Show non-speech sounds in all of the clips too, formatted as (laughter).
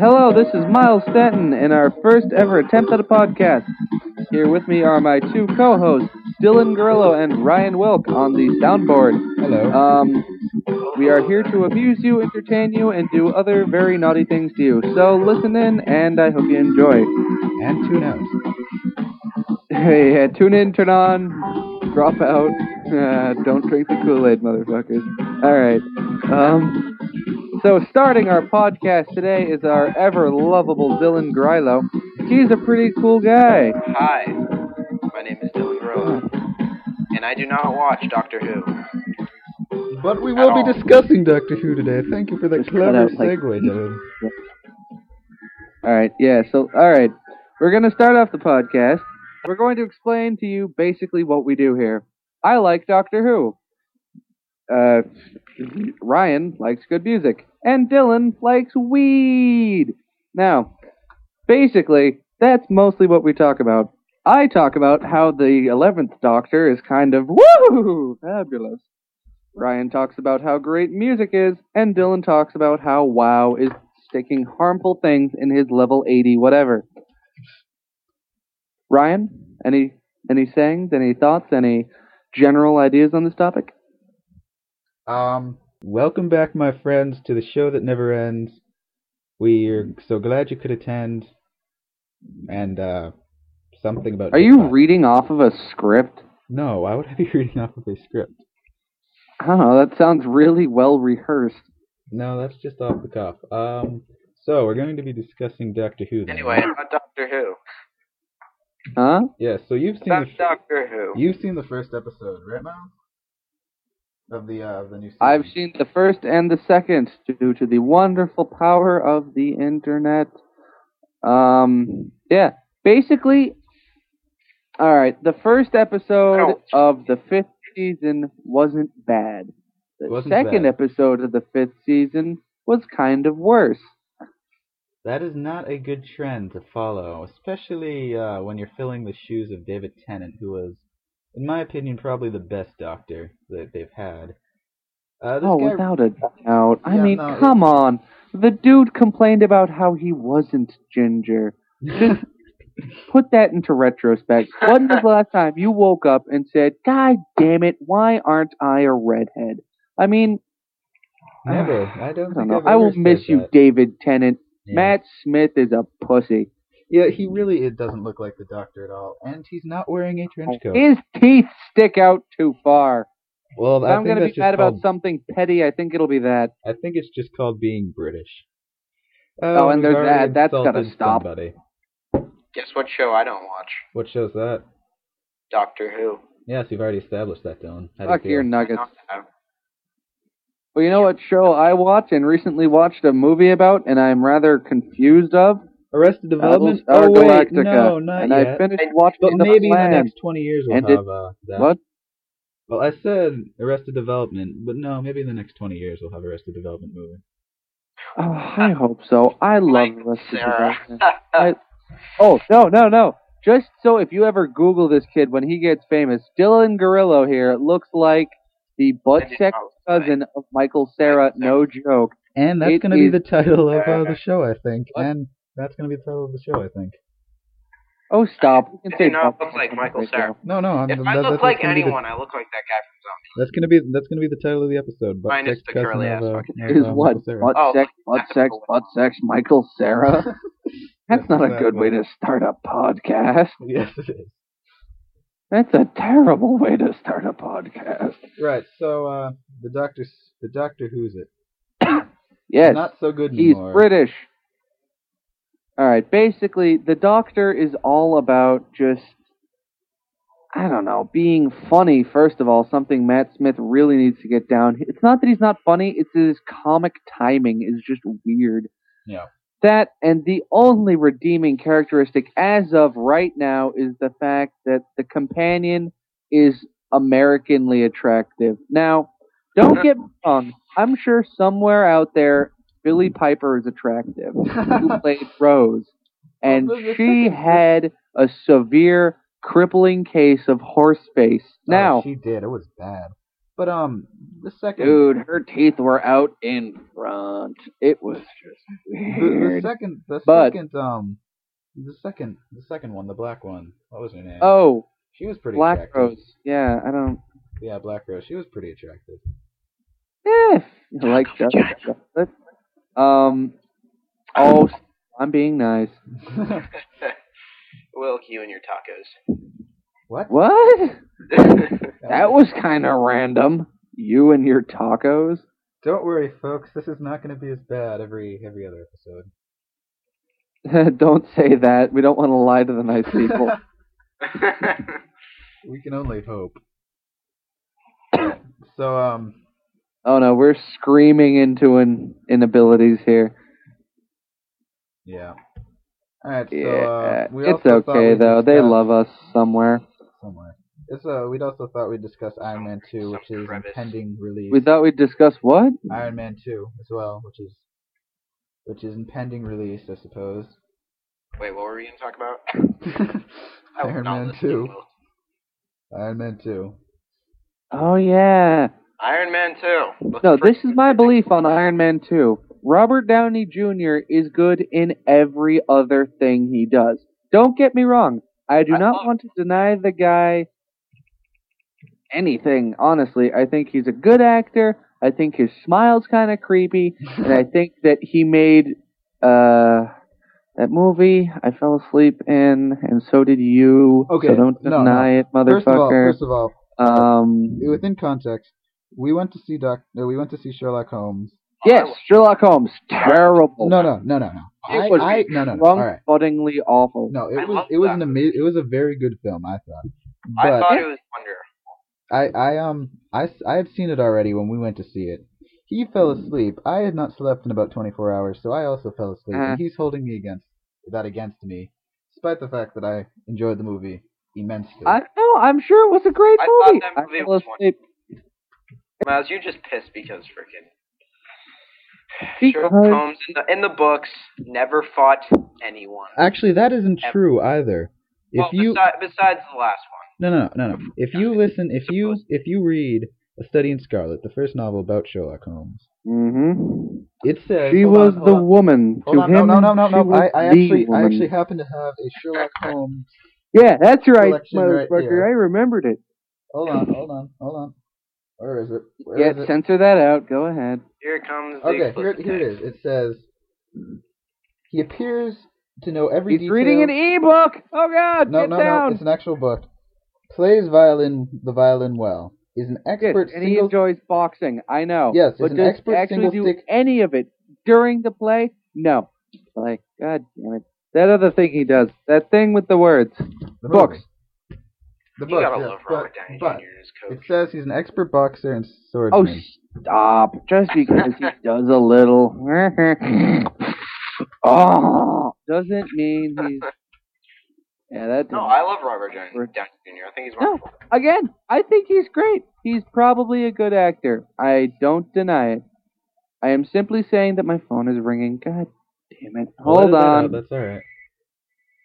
Hello, this is Miles Stanton in our first ever attempt at a podcast. Here with me are my two co hosts, Dylan Grillo and Ryan Wilk on the soundboard. Hello. Um, we are here to amuse you, entertain you, and do other very naughty things to you. So listen in, and I hope you enjoy. and tune out. Hey, uh, tune in, turn on, drop out. (laughs) Uh, don't drink the Kool Aid, motherfuckers. All right. Um, so, starting our podcast today is our ever lovable Dylan Grillo. He's a pretty cool guy. Hi, my name is Dylan Grillo, and I do not watch Doctor Who. But we will be all. discussing Doctor Who today. Thank you for that Just clever out, like- segue, Dylan. All right, yeah, so, all right. We're going to start off the podcast. We're going to explain to you basically what we do here. I like Doctor Who. Uh, Ryan likes good music. And Dylan likes weed. Now, basically, that's mostly what we talk about. I talk about how the 11th Doctor is kind of woo fabulous. Ryan talks about how great music is, and Dylan talks about how WoW is sticking harmful things in his level 80 whatever. Ryan, any any sayings, any thoughts, any general ideas on this topic? Um, welcome back, my friends, to the show that never ends. We're so glad you could attend. And uh, something about. Are you Hip-hop. reading off of a script? No, why would I (laughs) be reading off of a script? I don't know, that sounds really well rehearsed. No, that's just off the cuff. Um, so we're going to be discussing Doctor Who. Then. Anyway, about Doctor Who. Huh? Yeah. So you've seen About the Doctor Who. you've seen the first episode, right, Miles? Of the uh, of the new season. I've seen the first and the second due to the wonderful power of the internet. Um, yeah, basically, all right. The first episode Ouch. of the fifth season wasn't bad. The Wasn't second bad. episode of the fifth season was kind of worse. That is not a good trend to follow, especially uh, when you're filling the shoes of David Tennant, who was, in my opinion, probably the best Doctor that they've had. Uh, this Oh, guy, without a doubt. I Yeah, mean, no, come on. The dude complained about how he wasn't ginger. Just (laughs) put that into retrospect. When was the last time you woke up and said, God damn it, why aren't I a redhead? I mean, never. (sighs) I don't I don't know. I will miss said you, that. David Tennant. Yeah. Matt Smith is a pussy. Yeah, he really it doesn't look like the Doctor at all, and he's not wearing a trench coat. His teeth stick out too far. well, If I I'm think going to that's be just mad called, about something petty, I think it'll be that. I think it's just called being British. Oh, oh and we've there's that. That's gotta stop. Somebody. Guess what show I don't watch? What show's that? Doctor Who. Yes, you've already established that, Dylan. How do you Fuck feel? your I nuggets. don't have. Well, you know what show I watch and recently watched a movie about, and I'm rather confused of? Arrested Development. Battlestar oh wait, Galactica. no, not and yet. I finished watching But the maybe in the next 20 years we'll And it- have uh, that. What? Well, I said Arrested Development, but no, maybe in the next 20 years we'll have Arrested Development movie. Oh, I hope so. I love Like Arrested Sarah. Development. (laughs) I- Oh no, no, no! Just so if you ever Google this kid when he gets famous, Dylan Grillo here looks like the butt didn't sex know it was cousin of Michael Cera. No joke. And that's going to be the title of uh, the show, I think. What? And that's going to be the title of the show, I think. Oh, stop! You can say do not butt look like Michael right now. Cera. No, no, I'm, If that, I look like gonna the- anyone, I look like that guy from Zombie. that's gonna be that's gonna be the title of the episode. Butt Minus sex the cousin curly of, ass uh, fucking of, Is uh, what? Butt Oh, sex, butt sex, butt sex, Michael Cera. (laughs) That's Yes, not a that good way to start a podcast. (laughs) Yes, it is. That's a terrible way to start a podcast. Right. So uh, the doctor, the Doctor Who's it? (coughs) Yes, Not so good he's anymore. British. All right, basically, the Doctor is all about just, I don't know, being funny. First of all, something Matt Smith really needs to get down. It's not that he's not funny; it's that his comic timing is just weird. Yeah. That and the only redeeming characteristic as of right now is the fact that the companion is Americanly attractive. Now, don't uh-huh. get me wrong. I'm sure somewhere out there, Billie Piper is attractive, (laughs) who played Rose, and Well, the- the she had a severe, crippling case of horse face. Now, oh, she did. It was bad. But um, the second Dude, her teeth were out in front. It was just the, the second the But- second um the second the second one the black one what was her name? Oh, she was pretty Black attractive. Rose. Yeah, I don't. Yeah, Black Rose. She was pretty attractive. Eh, I like chocolate. Chocolate. Um. Oh, I'm being nice. (laughs) Wilk, you and your tacos. what? What? (laughs) That was kind of random. You and your tacos. Don't worry, folks. This is not going to be as bad every every other episode. (laughs) don't say that. We don't want to lie to the nice people. we can only hope. (coughs) so um, oh no, we're screaming into an inabilities here. yeah. All right. So Yeah, uh, we it's also okay though. They love us somewhere. somewhere. It's uh, we'd also thought we'd discuss Iron Man 2, which is crevice. impending release. We thought we'd discuss what? Iron Man 2 as well, which is which is impending release, I suppose. Wait, what were we going to talk about? (laughs) Iron Man 2. Iron Man 2. Oh yeah. Iron Man 2. No, this is my belief on Iron Man 2. Robert Downey Jr. is good in every other thing he does. Don't get me wrong. I do I not love- want to deny the guy anything, honestly. I think he's a good actor. I think his smile's kind of creepy. and I think that he made uh that movie I fell asleep in, and so did you. Okay, So don't no, deny it, First of all, motherfucker. first of all, um, within context, we went to see Doc. No, we went to see Sherlock Holmes. yes, Sherlock Holmes, terrible. No, no, no, no, no. It I, was I, no, no, no. All right. awful. No, it I was it was that an amazing. It was a very good film, I thought. But I thought it was wonderful. I, I um I, s- I had seen it already when we went to see it. He fell asleep. I had not slept in about 24 hours, so I also fell asleep. Uh. And he's holding me against that against me, despite the fact that I enjoyed the movie immensely. I know. I'm sure it was a great I thought movie. that movie fell was asleep Miles, you just pissed because freaking Sherlock Holmes in the, in the books never fought anyone. Actually, that isn't Ever. true either. If well, you besi- besides the last one. no no no no if you listen if you if you read A Study in Scarlet, the first novel about Sherlock Holmes, hmm it says she was on, the on. woman. Hold to on, him, no, no, no, she no. I, I the actually, I actually happen to have a Sherlock Holmes. Yeah, that's right, collection right motherfucker. I remembered it. Hold on, hold on, hold on. Where is it? Where yeah, is it? censor that out. Go ahead. Here comes the Okay, here, explicit here it text. It says he appears to know every He's detail. reading an e-book. Oh God, no, get no, down. no. It's an actual book. Plays violin, the violin well. Is an Yes, expert and he enjoys boxing. I know. Yes, but he's an does expert actually do single-stick- any of it during the play? No. Like, God damn it. That other thing he does. That thing with the words. the books. movie. The You book. gotta yes, love but, Robert Downey but Jr. and his it says he's an expert boxer and Oh, stop. Just because he (laughs) does a little. (laughs) oh, doesn't mean he's. (laughs) Yeah, that. No, I love Robert Downey We're- Downey Jr. I think he's wonderful. No. Again, I think he's great. He's probably a good actor. I don't deny it. I am simply saying that my phone is ringing. God damn it. I'll edit Hold that on. That's all right.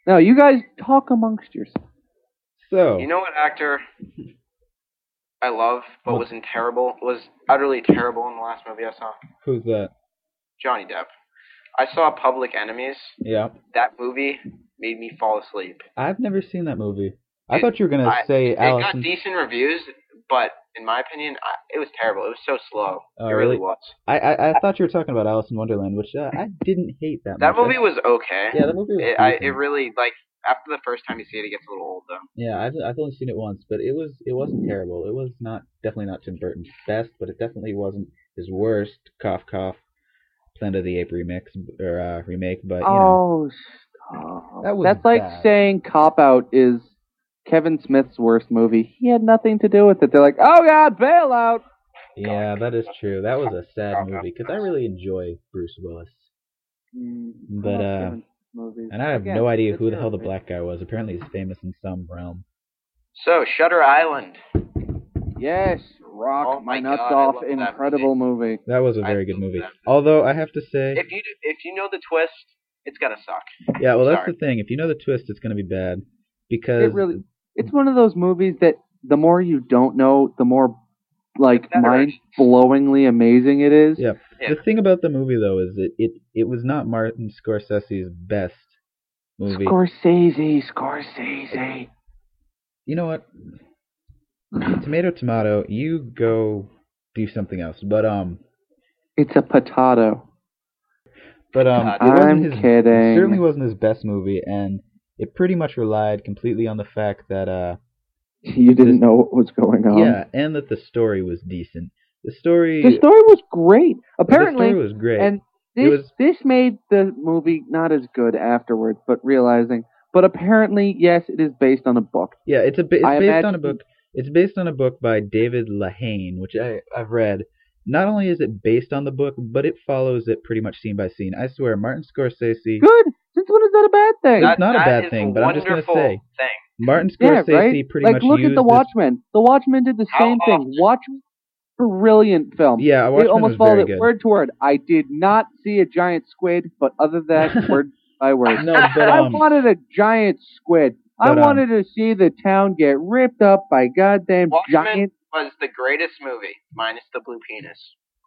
No, you guys talk amongst yourselves. So You know what actor I love, but What? was in terrible, was utterly terrible in the last movie I saw? who's that? Johnny Depp. I saw Public Enemies. Yeah, That movie made me fall asleep. I've never seen that movie. I It- thought you were gonna I- say It got decent reviews, but in my opinion, I, it was terrible. It was so slow. Oh, it really, really? was. I, I I thought you were talking about Alice in Wonderland, which uh, I didn't hate that. Movie. That much. movie was okay. Yeah, that movie was. It, I, it really like after the first time you see it, it gets a little old though. Yeah, I've I've only seen it once, but it was it wasn't terrible. It was not definitely not Tim Burton's best, but it definitely wasn't his worst. Cough cough. Planet of the Ape remix or uh, remake, but you know, Oh, stop. That was That's like saying Cop Out is Kevin Smith's worst movie. He had nothing to do with it. They're like, oh God, bailout. yeah, that is true. That was a sad movie because I really enjoy Bruce Willis, Mm, But, uh, Kevin movies. and I have Again, no idea who the hell the black guy was. Apparently, he's famous in some realm. So Shutter Island. Yes, Rock Oh my my nuts God, off. love that Incredible movie. That was a very good movie. movie. Although I have to say, If you if you know the twist, it's gonna suck. yeah, well, that's the thing. If you know the twist, it's going to be bad because It really, it's one of those movies that the more you don't know, the more like mind-blowingly amazing it is. Yeah. Yeah. The thing about the movie though is that it it was not Martin Scorsese's best movie. Scorsese, Scorsese. you know what? Tomato, tomato. You go do something else. But um, It's a potato. but um, it I'm his, kidding. It certainly wasn't his best movie, and it pretty much relied completely on the fact that uh, You didn't know what was going on. yeah, and that the story was decent. The story, The story was great. Apparently, the story was great. and this was- this made the movie not as good afterwards. But realizing, but apparently, yes, it is based on a book. Yeah, it's a ba- it's I based on a book. It's based on a book by David Lehane, which I I've read. Not only is it based on the book, but it follows it pretty much scene by scene. I swear, Martin Scorsese. Good. Since when is that a bad thing? It's not a bad thing, but I'm just gonna say- thing. Martin Scorsese yeah, Scorsese right. pretty like much look used at the this- Watchmen. The Watchmen did the How same thing. often? Watchmen, brilliant film. Yeah, They Watchmen almost was followed very it good. word to word. I did not see a giant squid, but other than that, (laughs) word by word. No, but I um, wanted a giant squid. I but, um, wanted to see the town get ripped up by goddamn Watchmen giant. was the greatest movie, minus the blue penis.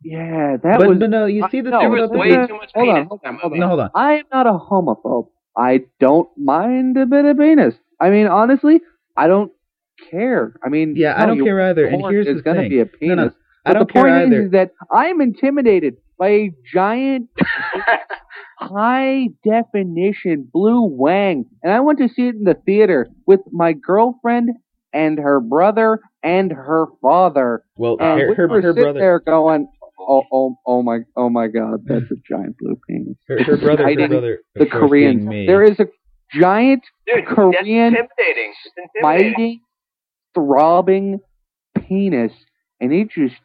Yeah, that but, was. but no, you see the no, thing There was about way uh, too much hold on, penis hold on, hold movie. no, hold on. I am not a homophobe. I don't mind a bit of penis. I mean, honestly, I don't care. I mean, Yeah, I don't care either. And here's the gonna thing. be a penis. No, no, I don't the care point either. is, is that I'm intimidated by a giant, high definition blue wang, and I want to see it in the theater with my girlfriend and her brother and her father, well, and her, we her, were her brother, there going, "Oh, oh, oh my, oh my God, that's a giant blue penis." her, her brother, her brother, The Koreans. me. There is a giant, Dude, Korean that's intimidating. Intimidating. biting, throbbing penis, and it just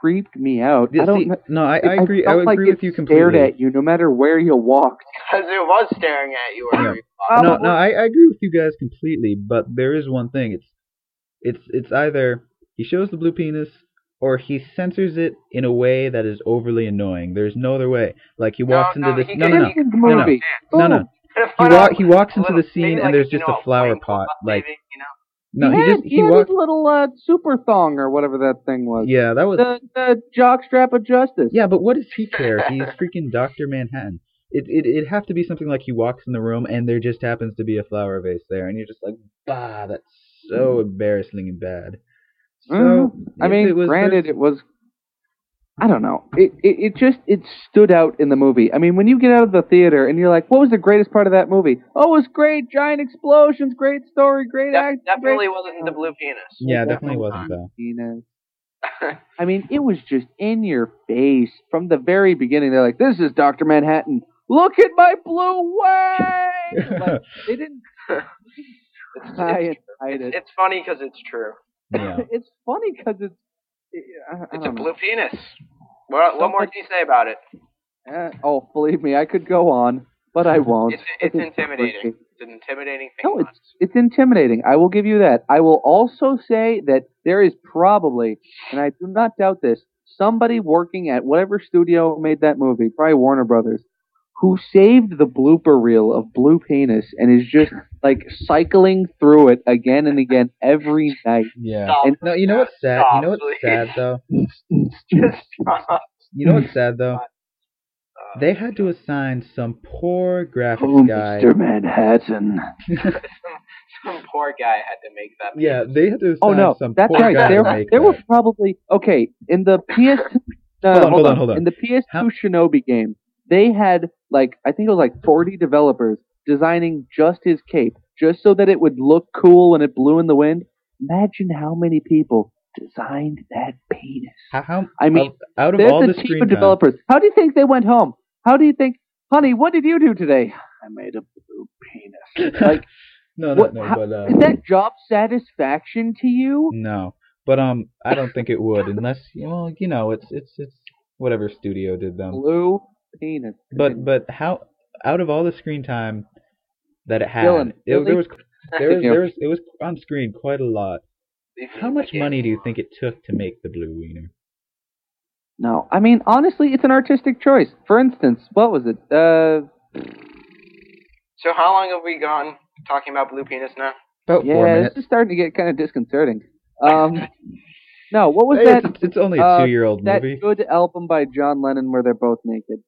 creeped me out. Yeah, I don't. see, know. no, I, I I agree. felt I like agree with it you Stared completely. at you no matter where you walked. Because it was staring at you. wherever you No, no, I, I agree with you guys completely, but there is one thing. It's it's it's either he shows the blue penis or he censors it in a way that is overly annoying. There's no other way. Like he walks no, into this he no can- no no he In the no, no. movie. no no. Boom. Gonna He wa- he walks into little- the scene maybe and there's just know, a flower wing pot, up, like- maybe, you know. No, he, he, had, just he he had walks his little uh, super thong or whatever that thing was. Yeah, that was The the jockstrap of justice. Yeah, but what does he care? He's freaking Doctor Manhattan. It it it'd have to be something like he walks in the room and there just happens to be a flower vase there, and you're just like, bah, that's so embarrassing and bad. So Mhm. I mean, it was granted, there's- it was. I don't know. It, it it just it stood out in the movie. I mean, when you get out of the theater and you're like, "What was the greatest part of that movie?" Oh, it was great, giant explosions, great story, great Def- act. definitely great... wasn't the blue penis. yeah, that definitely was wasn't though. penis. (laughs) I mean, it was just in your face from the very beginning. They're like, "This is Doctor Manhattan. Look at my blue (laughs) wang." like, they didn't It's, it's, it's, it. it's funny because it's true. yeah. (laughs) It's funny because it's. I, I It's a know. blue penis. What, what more can you say about it? Eh, oh, believe me, I could go on, but I won't. It's, it's intimidating. It's an intimidating thing. No, it's it's intimidating. I will give you that. I will also say that there is probably, and I do not doubt this, somebody working at whatever studio made that movie, probably Warner Brothers, who saved the blooper reel of Blue Penis and is just like cycling through it again and again every night. Yeah. Stop. And- No, you know what's sad? Stop, You know what's please. sad though? (laughs) Just stop. You know what's sad though? Uh, They had to assign some poor graphics Oh, guy. Mr. Manhattan. some, (laughs) some poor guy had to make that. yeah, they had to assign Oh no, some that's poor right. guy There, to make there were probably okay in the PS. Uh, Hold on, hold on, hold on. In the PS2 How- Shinobi game, they had like I think it was like 40 developers designing just his cape, just so that it would look cool when it blew in the wind. Imagine how many people designed that penis. How, how, I mean, out, of all a the team of developers. How do you think they went home? How do you think, honey? What did you do today? I made a blue penis. (laughs) Like, no, no, what? no, how- but uh, is that job satisfaction to you? No, but um, I don't think it would unless well, you know, it's it's it's whatever studio did them. Blue penis. But but how out of all the screen time that it had, Dylan, it, there was there (laughs) was, there was it was on screen quite a lot. How much money do you think it took to make the blue wiener? No, I mean honestly, it's an artistic choice. For instance, what was it? Uh, So how long have we gone talking about blue penis now? About four minutes. this is starting to get kind of disconcerting. Um, (laughs) No, what was Hey, that? It's, it's only a uh, two-year-old That movie. good album by John Lennon where they're both naked.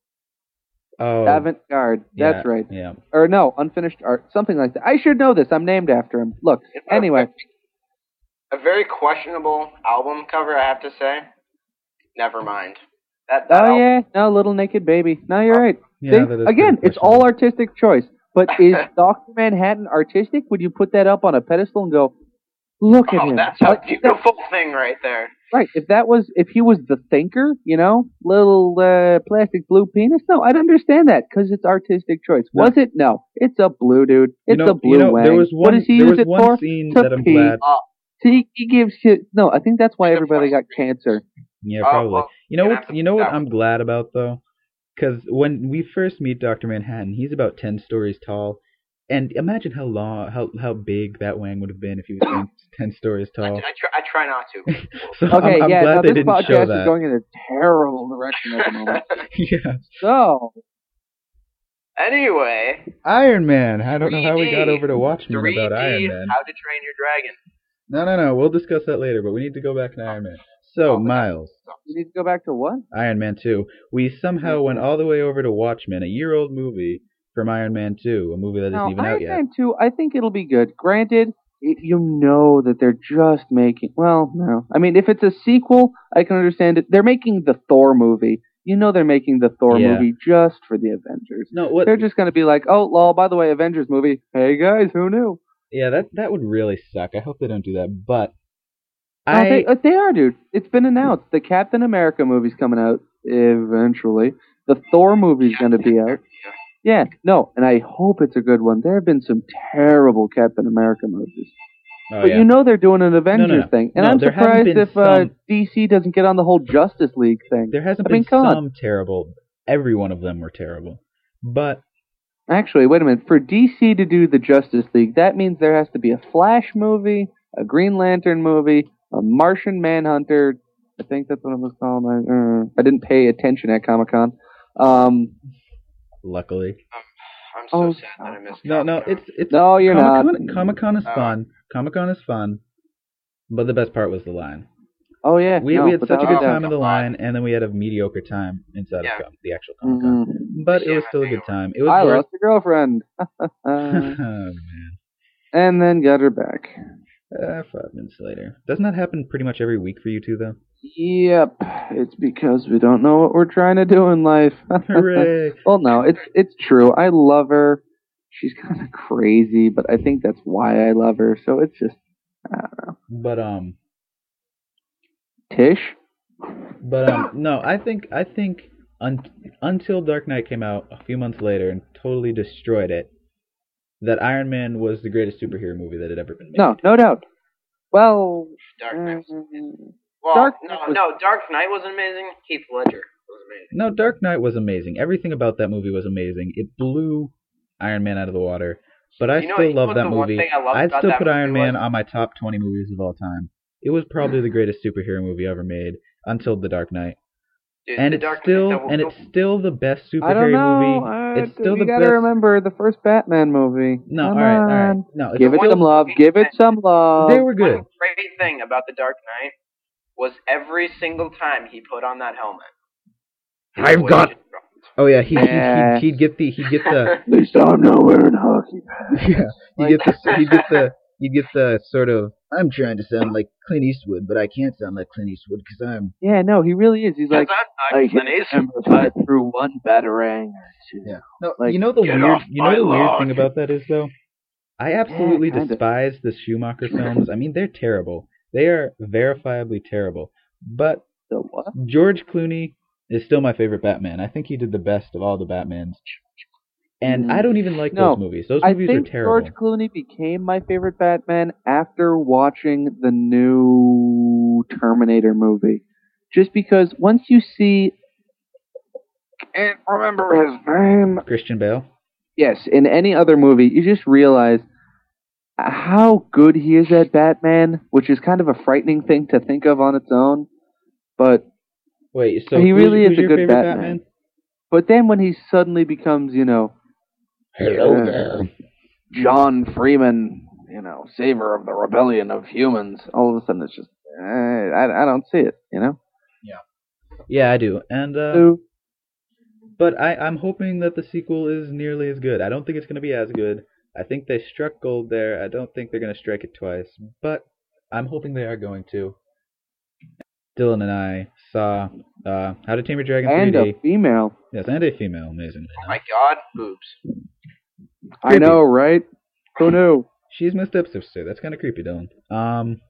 Oh, Avant Garde. That's yeah, right. Yeah. Or no, Unfinished Art. Something like that. I should know this. I'm named after him. Look. It's Anyway. a very questionable album cover, I have to say. Never mind. That, that Oh album- yeah. No, little naked baby. No, you're right. Yeah, See? that is Again, it's all artistic choice. But is (laughs) Doctor Manhattan artistic? Would you put that up on a pedestal and go, "Look at Oh, him"? that's a Like, that- beautiful thing right there. Right. If that was, if he was the thinker, you know, little uh, plastic blue penis, no, I'd understand that because it's artistic choice. No. Was it? No. It's a blue dude. It's you know, a blue you know, wang. there was one. what does he there use was it one for? scene To that I'm pee. glad. See, he gives shit. No, I think that's why He's everybody got cancer. Yeah, Oh, probably. well, you know what? gonna have to You know what I'm glad about though, because when we first meet Doctor Manhattan, he's about ten stories tall, and imagine how long, how how big that wang would have been if he was (coughs) 10, 10 stories I, I, tall. try, I try not to. (laughs) So Okay, I'm, I'm yeah, glad now they this didn't show podcast is that. going in a terrible direction at the moment. (laughs) yeah, so, anyway, Iron Man. I don't know how we got over to Watchmen 3D, about Iron Man. How to Train Your Dragon. No, no, no. We'll discuss that later. But we need to go back to Iron Man. So Oh, Miles, you need to go back to what? Iron Man 2. We somehow mm-hmm. went all the way over to Watchmen, a year old movie from Iron Man 2, a movie that isn't even out yet. Iron. Man 2, I think it'll be good. Granted, you know that they're just making. Well, no. I mean, if it's a sequel, I can understand it. They're making the Thor movie. You know they're making the Thor Yeah. movie just for the Avengers. No, what? They're just going to be like, oh, lol, by the way, Avengers movie. Hey, guys, who knew? Yeah, that that would really suck. I hope they don't do that. But No, I they, uh, they are, dude. It's been announced. The Captain America movie's coming out eventually. The Thor movie's going to be out. Yeah, no, and I hope it's a good one. There have been some terrible Captain America movies. oh, but yeah. you know they're doing an Avengers no. thing, and No, I'm surprised if uh, DC doesn't get on the whole Justice League thing. there hasn't I mean, been come on. some terrible. Every one of them were terrible. But Actually, wait a minute. For DC to do the Justice League, that means there has to be a Flash movie, a Green Lantern movie, a Martian Manhunter. I think that's what it was called. I, uh, I didn't pay attention at Comic Con. Um, luckily, I'm so Oh, sad that I missed no, no, Comic-Con. it's it's no, you're Comic-Con, not. Comic-Con is Oh. fun. Comic-Con is fun. But the best part was the line. Oh yeah, We, no, we had such a good doubt. time in the line, and then we had a mediocre time inside Yeah. of the actual Comic Con. Mhm. But it was still a good time. It was I worth. lost a girlfriend, (laughs) (laughs) oh man. and then got her back. Uh, five minutes later. Doesn't that happen pretty much every week for you two, though? Yep, it's because we don't know what we're trying to do in life. Hooray! (laughs) well, no, it's it's true. I love her. She's kind of crazy, but I think that's why I love her. So it's just I don't know. but um, Tish. but um, no, I think I think un- until Dark Knight came out a few months later and totally destroyed it, that Iron Man was the greatest superhero movie that had ever been made. No, no doubt. Well, Dark Knight. Well, Dark no, was- no, Dark Knight was amazing. Heath Ledger was amazing. No, Dark Knight was amazing. Everything about that movie was amazing. It blew Iron Man out of the water. But I You know- still know love that movie. thing I loved I'd still put Iron Man was? on my top 20 movies of all time. It was probably the greatest superhero movie ever made until The Dark Knight. Dude, And it's still Knight, the- and it's still the best superhero I don't know. movie. Uh, it's still you the gotta best. remember the first Batman movie. No, Come all right, all right. No, Give it some love. Give it some love. They were good. One great thing about the Dark Knight was every single time he put on that helmet. I've got- Oh yeah, he, Yeah. he, he'd, he'd get the he'd get the (laughs) At least I'm not wearing hockey pads. (laughs) yeah he'd get the he'd get the he'd get the sort of I'm trying to sound like Clint Eastwood, but I can't sound like Clint Eastwood because I'm Yeah, no, he really is. He's like, I'm I not can Clint Eastwood. remember if I threw one batarang or two. Yeah. No, Like, you know the weird you know the weird lawn. thing about that is though? I absolutely kinda. despise the Schumacher (laughs) films. I mean, they're terrible. They are verifiably terrible. But? George Clooney is still my favorite Batman. I think he did the best of all the Batmans. And Mm. I don't even like No, those movies. Those I movies think are terrible. George Clooney became my favorite Batman after watching the new Terminator movie. Just because once you see, can't remember his name. Christian Bale. Yes, in any other movie, you just realize how good he is at Batman, which is kind of a frightening thing to think of on its own. But Wait, so He who's- really is who's a good favorite Batman. but then when he suddenly becomes, you know, Hello Uh, there. John Freeman, you know, savior of the rebellion of humans. All of a sudden, it's just, eh, I, I don't see it. You know. Yeah, yeah, I do. And uh, So, but I I'm hoping that the sequel is nearly as good. I don't think it's going to be as good. I think they struck gold there. I don't think they're going to strike it twice, but I'm hoping they are going to. Dylan and I saw uh, How to Tame Your Dragon and 3D. a female. Yes, and a female, Amazing. Oh my god, boobs. I know, right? Who knew? She's my stepsister. That's kind of creepy, Dylan. Um,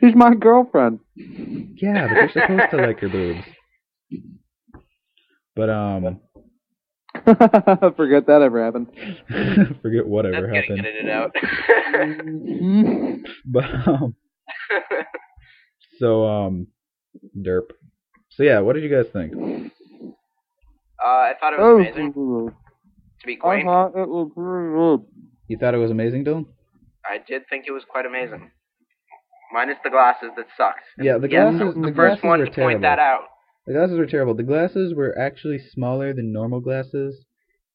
She's my girlfriend. yeah, but you're supposed to like her boobs. But um, (laughs) Forget that ever happened. (laughs) forget whatever That's getting happened. edited out. But um, so um, derp. So yeah, what did you guys think? uh, I thought it was Oh, amazing. To be I thought it was pretty good. You thought it was amazing, Dylan? I did think it was quite amazing. Minus the glasses that sucked. Yeah, the glasses. I was the the glasses first one were to terrible. point that out. The glasses were terrible. The glasses were actually smaller than normal glasses,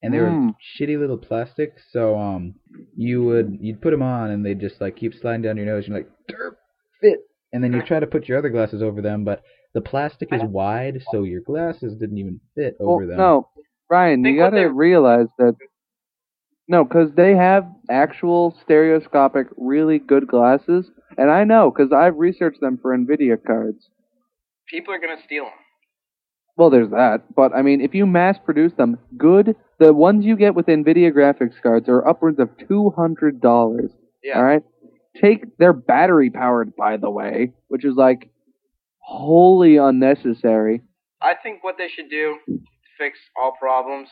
and they were Mm. shitty little plastic. So um, you would you'd put them on, and they just like keep sliding down your nose. You're like, derp, fit. And then you try to put your other glasses over them, but the plastic is wide, so your glasses didn't even fit Well, over them. no, Ryan, you gotta they- realize that. No, because they have actual stereoscopic, really good glasses, and I know because I've researched them for Nvidia cards. People are gonna steal them. Well, there's that, but I mean, if you mass produce them, good. The ones you get with Nvidia graphics cards are upwards of two hundred dollars. Yeah. All right, take they're battery powered, by the way, which is like wholly unnecessary. I think what they should do to fix all problems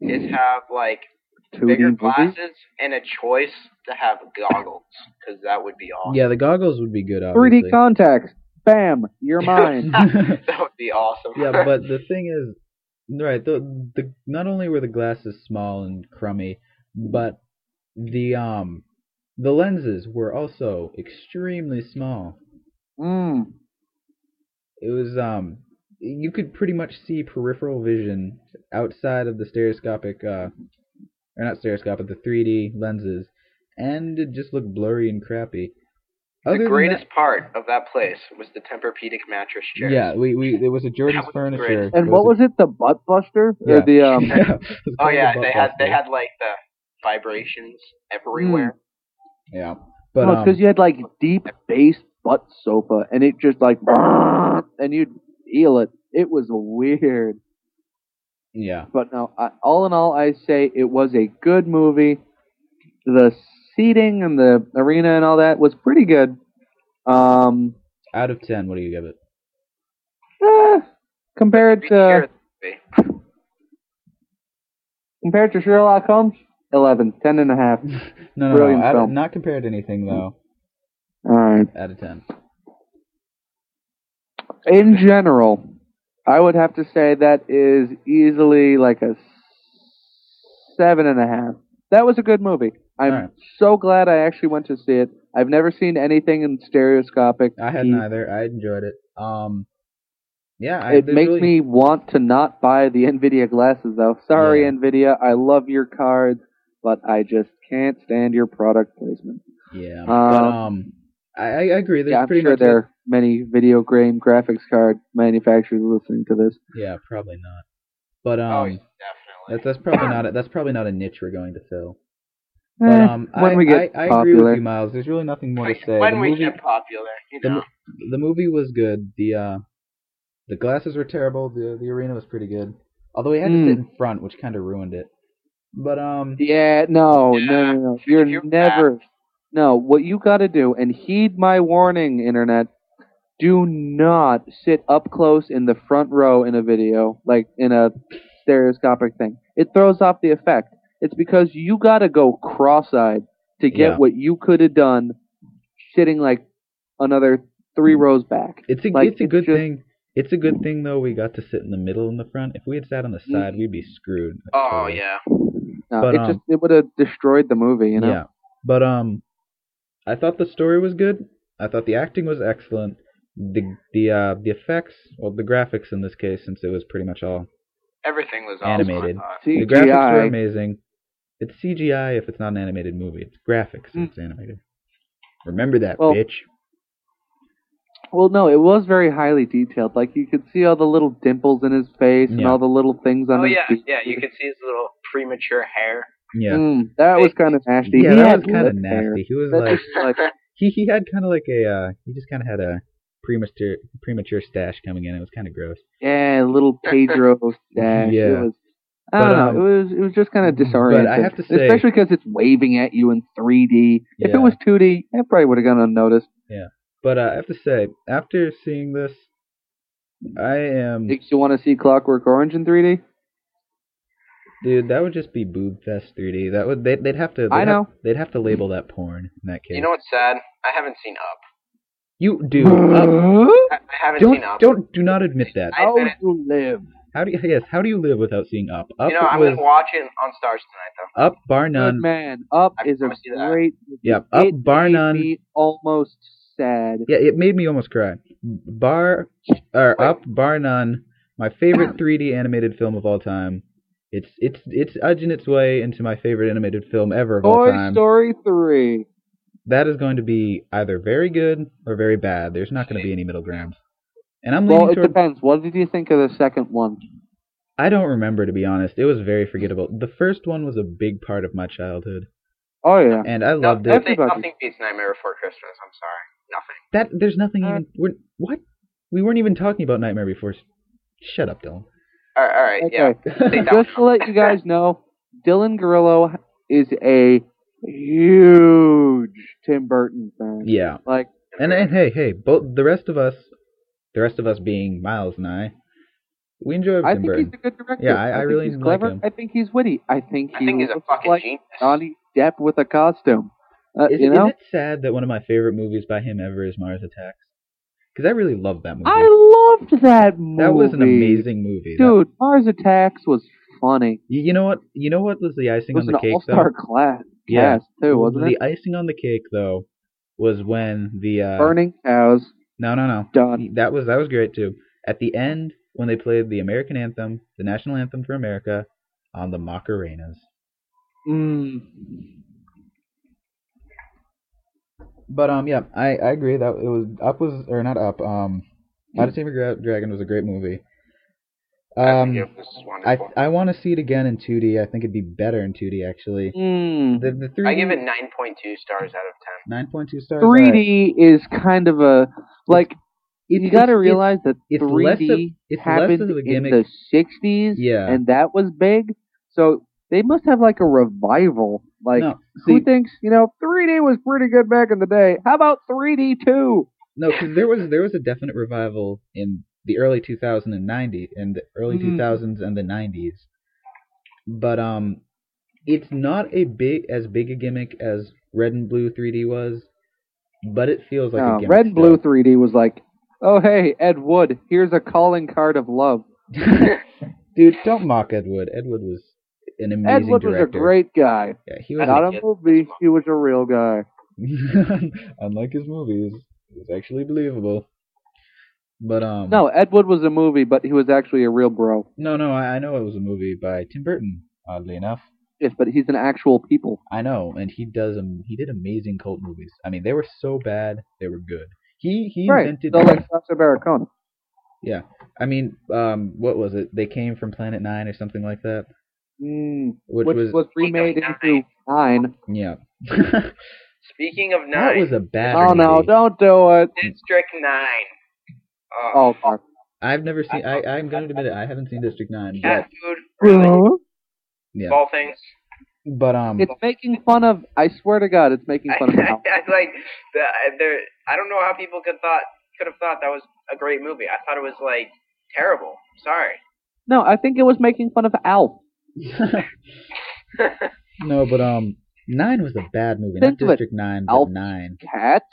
is have like 2D bigger movies. glasses and a choice to have goggles, because that would be awesome. Yeah, the goggles would be good. 3D Obviously. contacts. Bam, you're (laughs) mine. (laughs) that (laughs) would be awesome. yeah, but the thing is, right? The the not only were the glasses small and crummy, but the um the lenses were also extremely small. mm. It was um you could pretty much see peripheral vision outside of the stereoscopic uh or not stereoscopic the 3D lenses, and it just looked blurry and crappy. The Other than greatest that- part of that place was the Tempur-Pedic mattress chair. yeah, we we there was a Jordan's was furniture. great. And what was it? The butt buster? Yeah. Or the (laughs) um. Yeah, Oh called the yeah, they had they had like the vibrations everywhere. Yeah, but no, um, because you had like deep bass butt sofa, and it just like, (laughs) and you'd feel it. It was weird. yeah, But no, I, all in all, I say it was a good movie. The seating and the arena and all that was pretty good. Um, out of ten, what do you give it? eh, compared to compared to Sherlock Holmes, 11, 10 and a half. (laughs) No, no, Brilliant no. Out of, not compared to anything though. All right. Out of ten. In general, I would have to say that is easily like a seven and a half. That was a good movie. I'm Alright. so glad I actually went to see it. I've never seen anything in stereoscopic. I had neither. I enjoyed it. Um, yeah, I, It makes really- me want to not buy the Nvidia glasses though. Sorry, Yeah. Nvidia. I love your cards, but I just can't stand your product placement. Yeah, Um, but um, I, I agree. There's yeah, I'm sure much there are many video game graphics card manufacturers listening to this. Yeah, probably not. But oh, um, definitely. that's that's probably not a, that's probably not a niche we're going to fill. Eh, But um, when I, we get I, I agree popular. with you, Miles. There's really nothing more to say. when the we movie, get popular, you know. mo- the movie was good. The uh, the glasses were terrible. The the arena was pretty good. Although we had to Mm. sit in front, which kind of ruined it. But um, Yeah, no, Yeah, no, no, no. You're you're never. No, what you got to do, and heed my warning, internet. Do not sit up close in the front row in a video, like in a stereoscopic thing. It throws off the effect. It's because you got to go cross-eyed to get Yeah. what you could have done sitting like another three rows back. it's a Like, it's a it's good just- thing. It's a good thing though we got to sit in the middle in the front. If we had sat on the side, we'd be screwed. Oh Totally. yeah. No, But, it um, just it would have destroyed the movie, you know. Yeah, but um, I thought the story was good. I thought the acting was excellent. The the uh the effects, well, the graphics in this case, since it was pretty much all Everything was awesome. Animated. I the graphics were amazing. It's CGI if it's not an animated movie. It's graphics if Mm. it's animated. Remember that, Well- bitch. Well, no, it was very highly detailed. Like you could see all the little dimples in his face and all the little things on Oh his Oh yeah, face. yeah. You could see his little premature hair. Yeah. Mm, that was kind of nasty. Yeah, he that was kind of lip hair. nasty. He was That like like (laughs) he he had kind of like a uh he just kind of had a premature premature stash coming in. It was kind of gross. yeah, little Pedro (laughs) stash. Yeah. It was, I don't know. um, it was it was just kind of disorienting. but I have to say- especially because it's waving at you in 3D. If it was 2D, it probably would have gone unnoticed. Yeah, but uh, I have to say, after seeing this, I am Makes you want to see Clockwork Orange in 3D? dude. That would just be boob fest 3D. That would they'd, they'd have to. They'd I have- know. they'd have to label that porn in that case. You know what's sad? I haven't seen Up. you do. (gasps) Up, I, I haven't don't seen Up. don't do not admit that. I How bet it- you live? How do you yes? How do you live without seeing Up? Up you know, I'm was gonna watch it on Starz tonight though. Up bar Good none. man. Up I is a promise great. movie. Yeah, Up, bar made none. Me almost sad. Yeah, it made me almost cry. Bar or Wait. Up bar none. My favorite 3D animated film of all time. It's it's it's edging its way into my favorite animated film ever of all time. Toy. Story 3. that is going to be either very good or very bad. There's not going to be any middle ground. And I'm leaning Well, it toward. depends. What did you think of the second one? I don't remember to be honest. It was very forgettable. The first one was a big part of my childhood, Oh yeah. and I No, loved it. nothing, Everybody. nothing beats Nightmare Before Christmas. I'm sorry, nothing. That there's nothing Uh, even. We're, what? We weren't even talking about Nightmare Before. Shut up, Dylan. All right, all right, Okay. yeah. Just to let you guys (laughs) know, Dylan Grillo is a huge Tim Burton fan. yeah, Like, and and hey, hey, both the rest of us, the rest of us being Miles and I, we enjoy I think Burton. he's a good director. Yeah, I- I think really he's like him. I think he's witty. I think I he think he's a fucking like genius. Johnny Depp with a costume. Uh, Is, you is it sad that one of my favorite movies by him ever is Mars Attacks? Because I really love that movie. I loved that movie. that was an amazing movie. That- dude. Mars Attacks was funny. you, you know what? You know what was the icing was on an the cake all-star though? class Yeah. cast too, wasn't the it? icing on the cake though was when the uh, Burning cows. No no no Done. that was that was great too. At the end when they played the American anthem, the national anthem for America, on the Macarenas. Mm. But um yeah, I, I agree that it was up was or not up um How to Tame Your Dragon was a great movie. I Um think it was I. I want to see it again in 2D. I think it'd be better in 2D actually. Mm. The the 3D I give it 9.2 stars out of 10. 9.2 stars. 3D is kind of a like It's- you got to realize that it's 3D less of- it's less happened of a in gimmick. the 60s, Yeah. and that was big. So they must have like a revival. Like no, who thinks you know 3D was pretty good back in the day? How about 3D too? No, because there was there was a definite revival in the early 2000s and 90s, and the early Mm. 2000s and the 90s. But um, it's not a big as big a gimmick as Red and Blue 3D was, but it feels like a gimmick. Red and. Blue 3D was like, oh hey Ed Wood, here's a calling card of love. (laughs) (laughs) Dude, don't mock Ed Wood. Ed Wood was an amazing Ed Wood director. was a great guy, Yeah, he was. not think a movie. He was a real guy. (laughs) Unlike his movies, it was actually believable. But um, No, Ed Wood was a movie, but he was actually a real bro. no, no. I, I know it was a movie by Tim Burton. Oddly enough. Yes, but he's an actual people. I know, and he does. Um, he did amazing cult movies. I mean, they were so bad, they were good. He he Right. invented. So like Sacha Baron yeah, I mean, um, what was it? They came from Planet Nine or something like that, Mm, which, which, was, was, remade Speaking into Nine. yeah. Speaking of Nine, that nine, was a bad. Oh no, don't do it. District Nine. Uh, Oh, fuck. I've never seen. I I'm going to admit it. I haven't seen District Nine, cat but food, really, yeah, all things. but um, It's making fun of. I swear to God, it's making I, fun of (laughs) I, Al. like the there. I don't know how people could thought could have thought that was a great movie. I thought it was like terrible. Sorry. No, I think it was making fun of Alf. (laughs) no, but um, Nine was a bad movie. Think not of it. District Nine, but Alf Nine. Cats.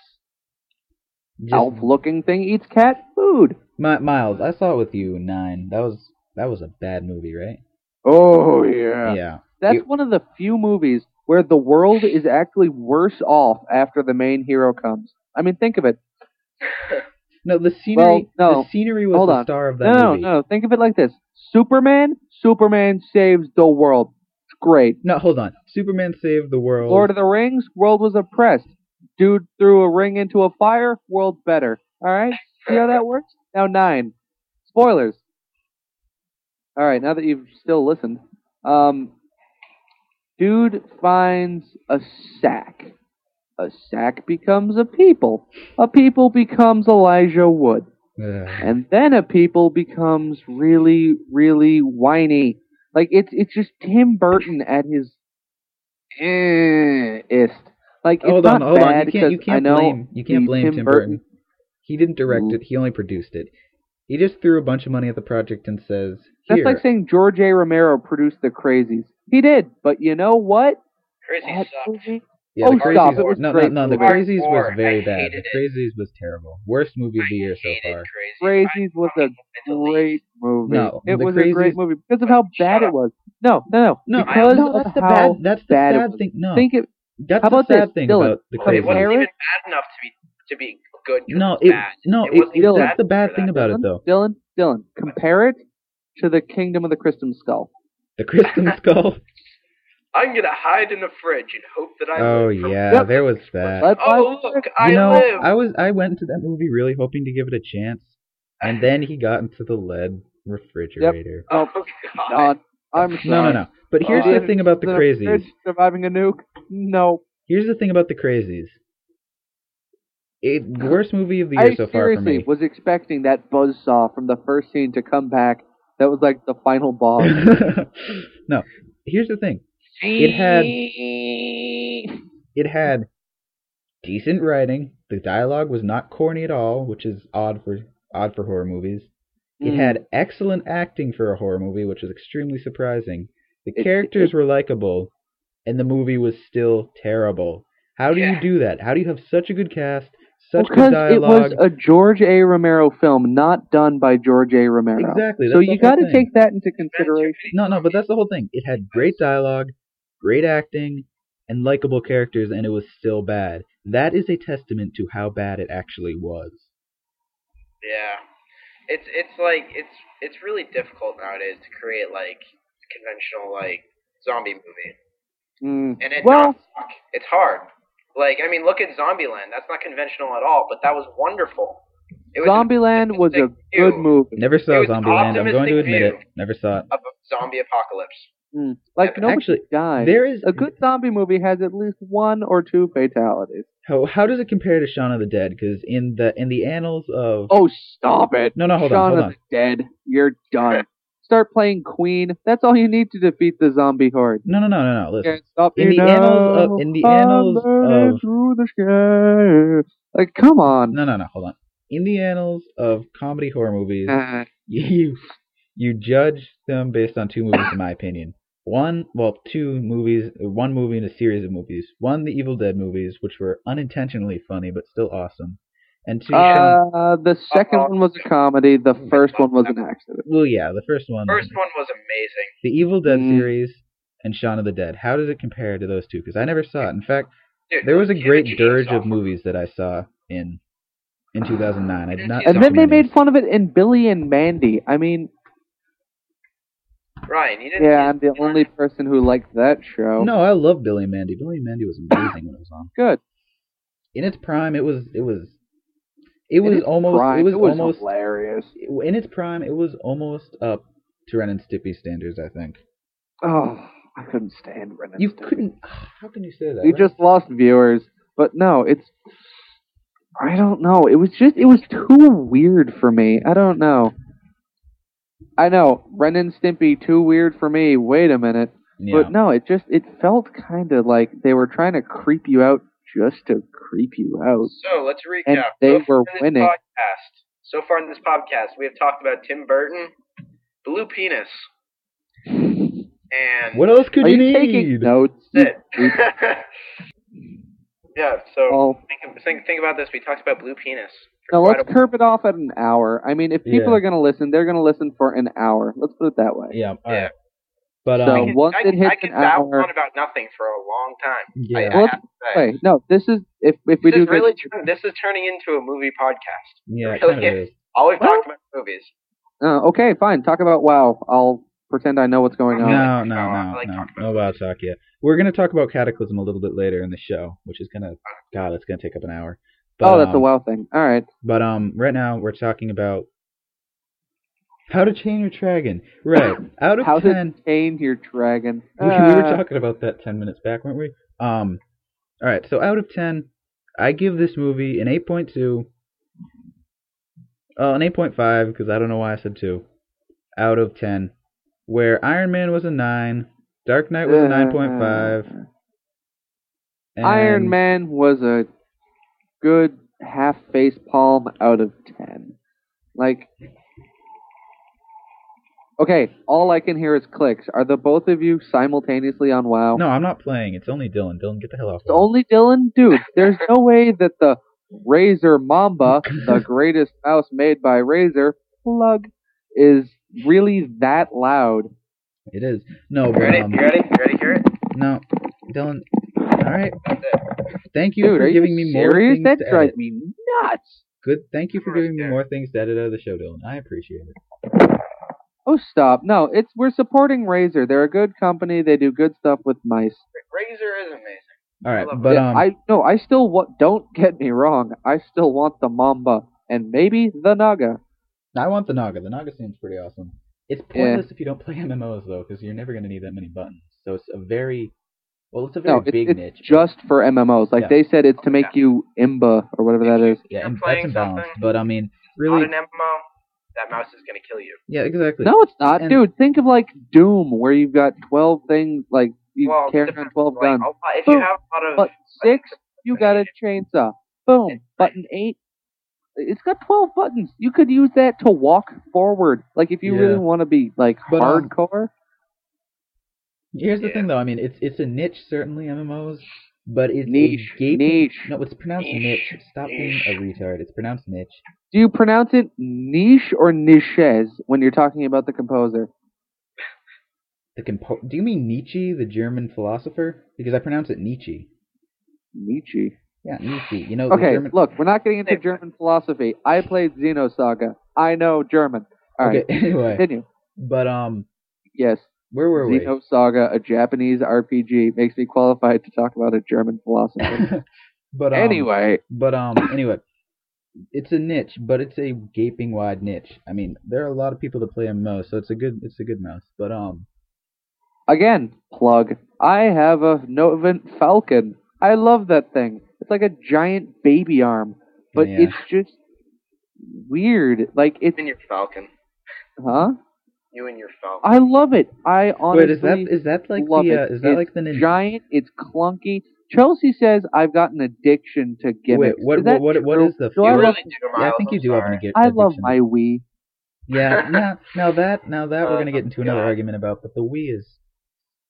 Just- Elf-looking thing eats cat food. Mi- Miles, I saw it with you. Nine. That was that was a bad movie, right? Oh yeah. Yeah. That's You- one of the few movies where the world is actually worse off after the main hero comes. I mean, think of it. No, the scenery. Well, no. The scenery was Hold the on. star of that No, no, movie. no. Think of it like this: Superman, Superman saves the world. It's great. No, hold on. Superman saved the world. Lord of the Rings, world was oppressed. Dude threw a ring into a fire, world better. All right. See how that works? Now nine. Spoilers. All right. Now that you've still listened, um, dude finds a sack. A sack becomes a people. A people becomes Elijah Wood. Ugh. and then a people becomes really, really whiny. Like it's it's just Tim Burton at his eh, ist. Like it's hold not on, hold bad on. You can't you can't blame you can't blame Tim, Burton. He didn't direct it. He only produced it. He just threw a bunch of money at the project and says, That's like saying George A. Romero produced The Crazies. He did, but you know what? Crazy That sucked. movie- yeah, oh, the stop, Crazies. it was no, great no, no. The movie. Crazies was very bad. hated The Crazies was terrible. Worst movie of the year so far. Crazy. Crazies was a great movie. No, it The was a great movie because of how bad it was. No, no, no. No, because no, of that's the how bad. That's the bad it was. thing. No, think it. That's how the about sad this, thing Dylan? about the It Crazies. wasn't Compare even bad enough to be to be good. 'cause No, it it bad. no, It it, wasn't it, even that's the bad thing that. about it though. Dylan, Dylan, compare it to the Kingdom of the Crystal Skull. The Kristen (laughs) Skull. I'm gonna hide in the fridge and hope that I. Oh live from- yeah, Yep. there was that. Let's Oh watch look, it. I you know, live. I was I went to that movie really hoping to give it a chance, and then he got into the lead (laughs) oh, refrigerator. oh god. God, I'm sorry. No, no, no. But here's Oh, the thing about the crazies. surviving a nuke. No, Here's the thing about the crazies. It worst movie of the year I so far for seriously me. was expecting that buzzsaw from the first scene to come back. That was like the final boss. (laughs) no, here's the thing. It had it had decent writing. The dialogue was not corny at all, which is odd for odd for horror movies. It Mm. had excellent acting for a horror movie, which is extremely surprising. The It- characters it- were likable, and the movie was still terrible. How do Yeah. you do that? How do you have such a good cast, such because good it was dialogue? a George A. Romero film, not done by George A. Romero. Exactly, So that's the you got to take that into consideration. No, no, but that's the whole thing. It had great dialogue, great acting, and likable characters, and it was still bad. That is a testament to how bad it actually was. Yeah, it's it's like it's it's really difficult nowadays to create like conventional like zombie movie, Mm. and it Well- not suck. It's hard. Like I mean, look at Zombieland. That's not conventional at all, but that was wonderful. It was Zombieland was a good view movie. Never saw It was Zombieland. I'm going to admit it. Never saw it. of a zombie apocalypse. Mm. Like nobody Actually, died. there is a good zombie movie has at least one or two fatalities. How, how does it compare to Shaun of the Dead? Because in the in the annals of Oh, stop it! no no hold Shaun on hold of on the Dead. You're done. Start playing Queen. That's all you need to defeat the zombie horde. no no no no no listen stop In the annals of- in the annals of- through the sky. Like, come on. no no no hold on in the annals of comedy horror movies Uh, (laughs) you you judge them based on two movies in my opinion one well two movies one movie in a series of movies one the evil dead movies which were unintentionally funny but still awesome and two uh, the second one was a comedy. The first one was an accident. well yeah the first one First one was amazing. the evil dead Mm. series and Shaun of the Dead. How does it compare to those two? Because I never saw it. In fact, Dude, there was a great dirge of movies that I saw in in 2009. I did not. And see And then they made fun of it in Billy and Mandy. I mean, Ryan, you didn't. yeah, I'm the only person who liked that show. No, I love Billy and Mandy. Billy and Mandy was amazing when it was on. Good. In its prime, it was it was it was almost prime, it was, was almost hilarious. in its prime. It was almost up to Ren and Stimpy standards. I think Oh, I couldn't stand Ren and you Stimpy. couldn't. How can you say that? We Ren- just lost viewers, but no, it's. I don't know. It was just. It was too weird for me. I don't know. I know Ren and Stimpy too weird for me. Wait a minute, yeah. but no, it just it felt kind of like they were trying to creep you out just to creep you out. So let's recap. And they so were winning. Podcast, so far in this podcast, we have talked about Tim Burton, Blue Penis, and what else could Are you you need? taking notes? it. (laughs) yeah. So Oh, think, think think about this. We talked about Blue Penis. Now let's a- curb it off at an hour. I mean, if people Yeah. are going to listen, they're going to listen for an hour. Let's put it that way. Yeah. All Yeah. right. But So um, can, once I, it can- hits I can an babble hour- on about nothing for a long time. yeah. I, I Well, have to say. Wait, no, this is if if we do is really this. turn- this is turning into a movie podcast. yeah. It really is. is. All we've Well- talked about movies. Uh, okay, fine. Talk about WoW. I'll pretend I know what's going on. No, no, no, like no, talking no about about talk yet. We're gonna talk about Cataclysm a little bit later in the show, which is gonna, God, it's gonna take up an hour. But, oh, that's a um, WoW thing. All right. But um, right now we're talking about how to chain your dragon. Right. (coughs) Out of How ten, to tame your dragon. we, we were Uh, talking about that ten minutes back, weren't we? Um. All right. So out of ten, I give this movie an eight point two. Uh, an eight point five because I don't know why I said two. Out of ten, where Iron Man was a nine, Dark Knight was a nine point five. Iron Man was a good half face palm out of ten. Like, okay, all I can hear is clicks. Are the both of you simultaneously on WoW? No, I'm not playing. It's only Dylan. Dylan, get the hell off. It's only Dylan, dude. There's no way that the Razer Mamba, the (laughs) greatest mouse made by Razer, plug, is really that loud. It is. No, You but ready? um, You ready? You ready, Hear it? no, Dylan. All right. That's it. Thank you Dude, for giving you me more things That to drives edit. me nuts. Good. Thank you for giving me more things to edit out of the show, Dylan. I appreciate it. Oh, stop. No, it's we're supporting Razer. They're a good company. They do good stuff with mice. Razer is amazing. All right, I but Yeah, um, I no, I still want. Don't get me wrong. I still want the Mamba and maybe the Naga. I want the Naga. The Naga seems pretty awesome. It's pointless if you don't play MMOs though, because you're never gonna need that many buttons. So it's a very well, it's a very No, it's, big it's niche. just for MMOs. Like Yeah. they said, it's to make you imba or whatever that is. yeah, you're and that's imbalanced. But I mean, On really, an MMO, that mouse is gonna kill you. yeah, exactly. No, it's not, And- dude. Think of like Doom, where you've got twelve things, like you well, carry on twelve like, guns. a If Boom. you have a lot of But six, you got a chainsaw. Boom. Button eight. It's got twelve buttons. You could use that to walk forward. Like if you Yeah. really want to be like But, um, hardcore. Here's the Yeah. thing though. I mean, it's it's a niche certainly MMOs, but it's Niche. a gaping, Niche. No, it's pronounced Niche. niche. Stop being a retard. It's pronounced niche. Do you pronounce it niche or niches when you're talking about the composer? The compo- Do you mean Nietzsche, the German philosopher? Because I pronounce it Nietzsche. Nietzsche. Yeah, Nietzsche. You know, the Okay, German. look, we're not getting into German philosophy. I played Xenosaga. I know German. All right, okay, (laughs) anyway, continue. but um, Yes, where were we? Xenosaga, a Japanese RPG, makes me qualified to talk about a German philosopher. (laughs) but um, anyway, but um, anyway, it's a niche, but it's a gaping wide niche. I mean, there are a lot of people that play MMO, so it's a good, it's a good mouse. But um, again, plug. I have a Novint Falcon. I love that thing. It's like a giant baby arm, but Yeah. it's just weird. Like it's in your Falcon. huh? You and your Falcon. I love it. I honestly wait, is that is that like love the uh, is that It's like the Nin- giant. It's clunky. Chelsea says I've got an addiction to gimmicks. Wait, what is that what what true? is the Do I you love- really do, yeah, I think you I'm do have sorry. an addiction. I love my Wii. Yeah, (laughs) now now that now that we're Oh, gonna get into another God. argument about, but the Wii is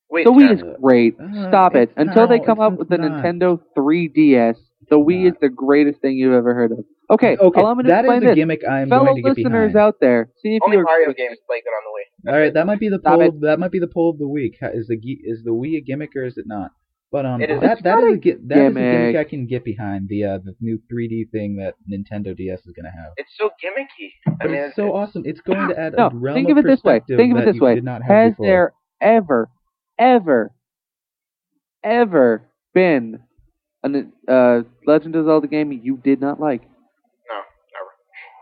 Wait, The Wii is great. Uh, Stop it. it's Until they come up with the not. Nintendo 3DS, the Wii not. is the greatest thing you've ever heard of. Okay, okay. allow me to that explain is a this. gimmick I am Fellow going to get listeners behind. out there, see if only you Mario games play good on the Wii. All right, that might be the Stop poll. it. That might be the poll of the week. Is the is the Wii a gimmick or is it not? But um, It is. that It's that not is a a that is a gimmick. gimmick I can get behind. The uh the new 3D thing that Nintendo DS is gonna have. It's so gimmicky. I But mean, it's so awesome. It's going to add No, a realm think of it this way. Think of it this way. did not have Has before. there ever, ever, ever been a uh, Legend of Zelda game you did not like?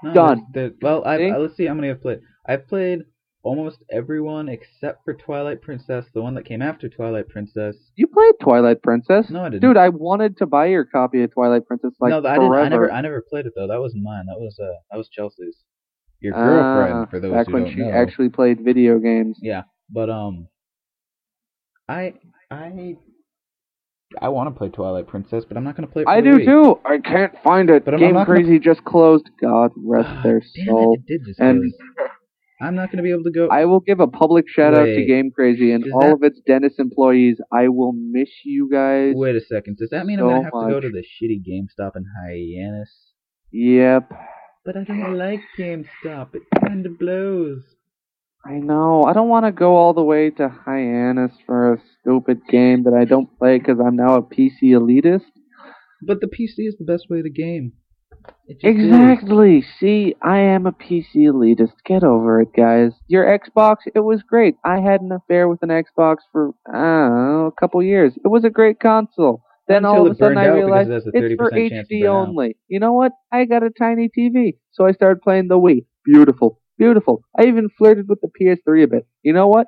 No, never. No, Done. there's- there- well, I, I, let's see how many I've played. I've played almost everyone except for Twilight Princess, the one that came after Twilight Princess. You played Twilight Princess. No, I didn't. Dude, I wanted to buy your copy of Twilight Princess like no, I forever. didn't. I never. I never played it though. That wasn't mine. That was uh, that was Chelsea's. Your Ah, girlfriend, for those back who when don't she know. actually played video games. Yeah, but um, I I I want to play Twilight Princess, but I'm not gonna play it. I do Wii. too. I can't find it. But I'm- I'm Game not gonna- Crazy just closed. God rest Ah, their damn soul. It, it did just And- close. I'm not gonna be able to go. I will give a public shout out to Wait. Game Crazy and Is all that- of its Dennis employees. I will miss you guys. Wait a second. Does that mean so I'm gonna have to go much. to the shitty GameStop in Hyannis? Yep. But I don't like GameStop. It kind of blows. I know. I don't want to go all the way to Hyannis for a stupid game that I don't play because I'm now a PC elitist. But the PC is the best way to game. Just is. Exactly. See, I am a PC elitist. Get over it, guys. Your Xbox, it was great. I had an affair with an Xbox for, know, a couple years. It was a great console. Then Until all of a sudden I realized it it's for 30% chance to HD burn out. only. You know what? I got a tiny TV, so I started playing the Wii. Beautiful, beautiful. I even flirted with the PS3 a bit. You know what?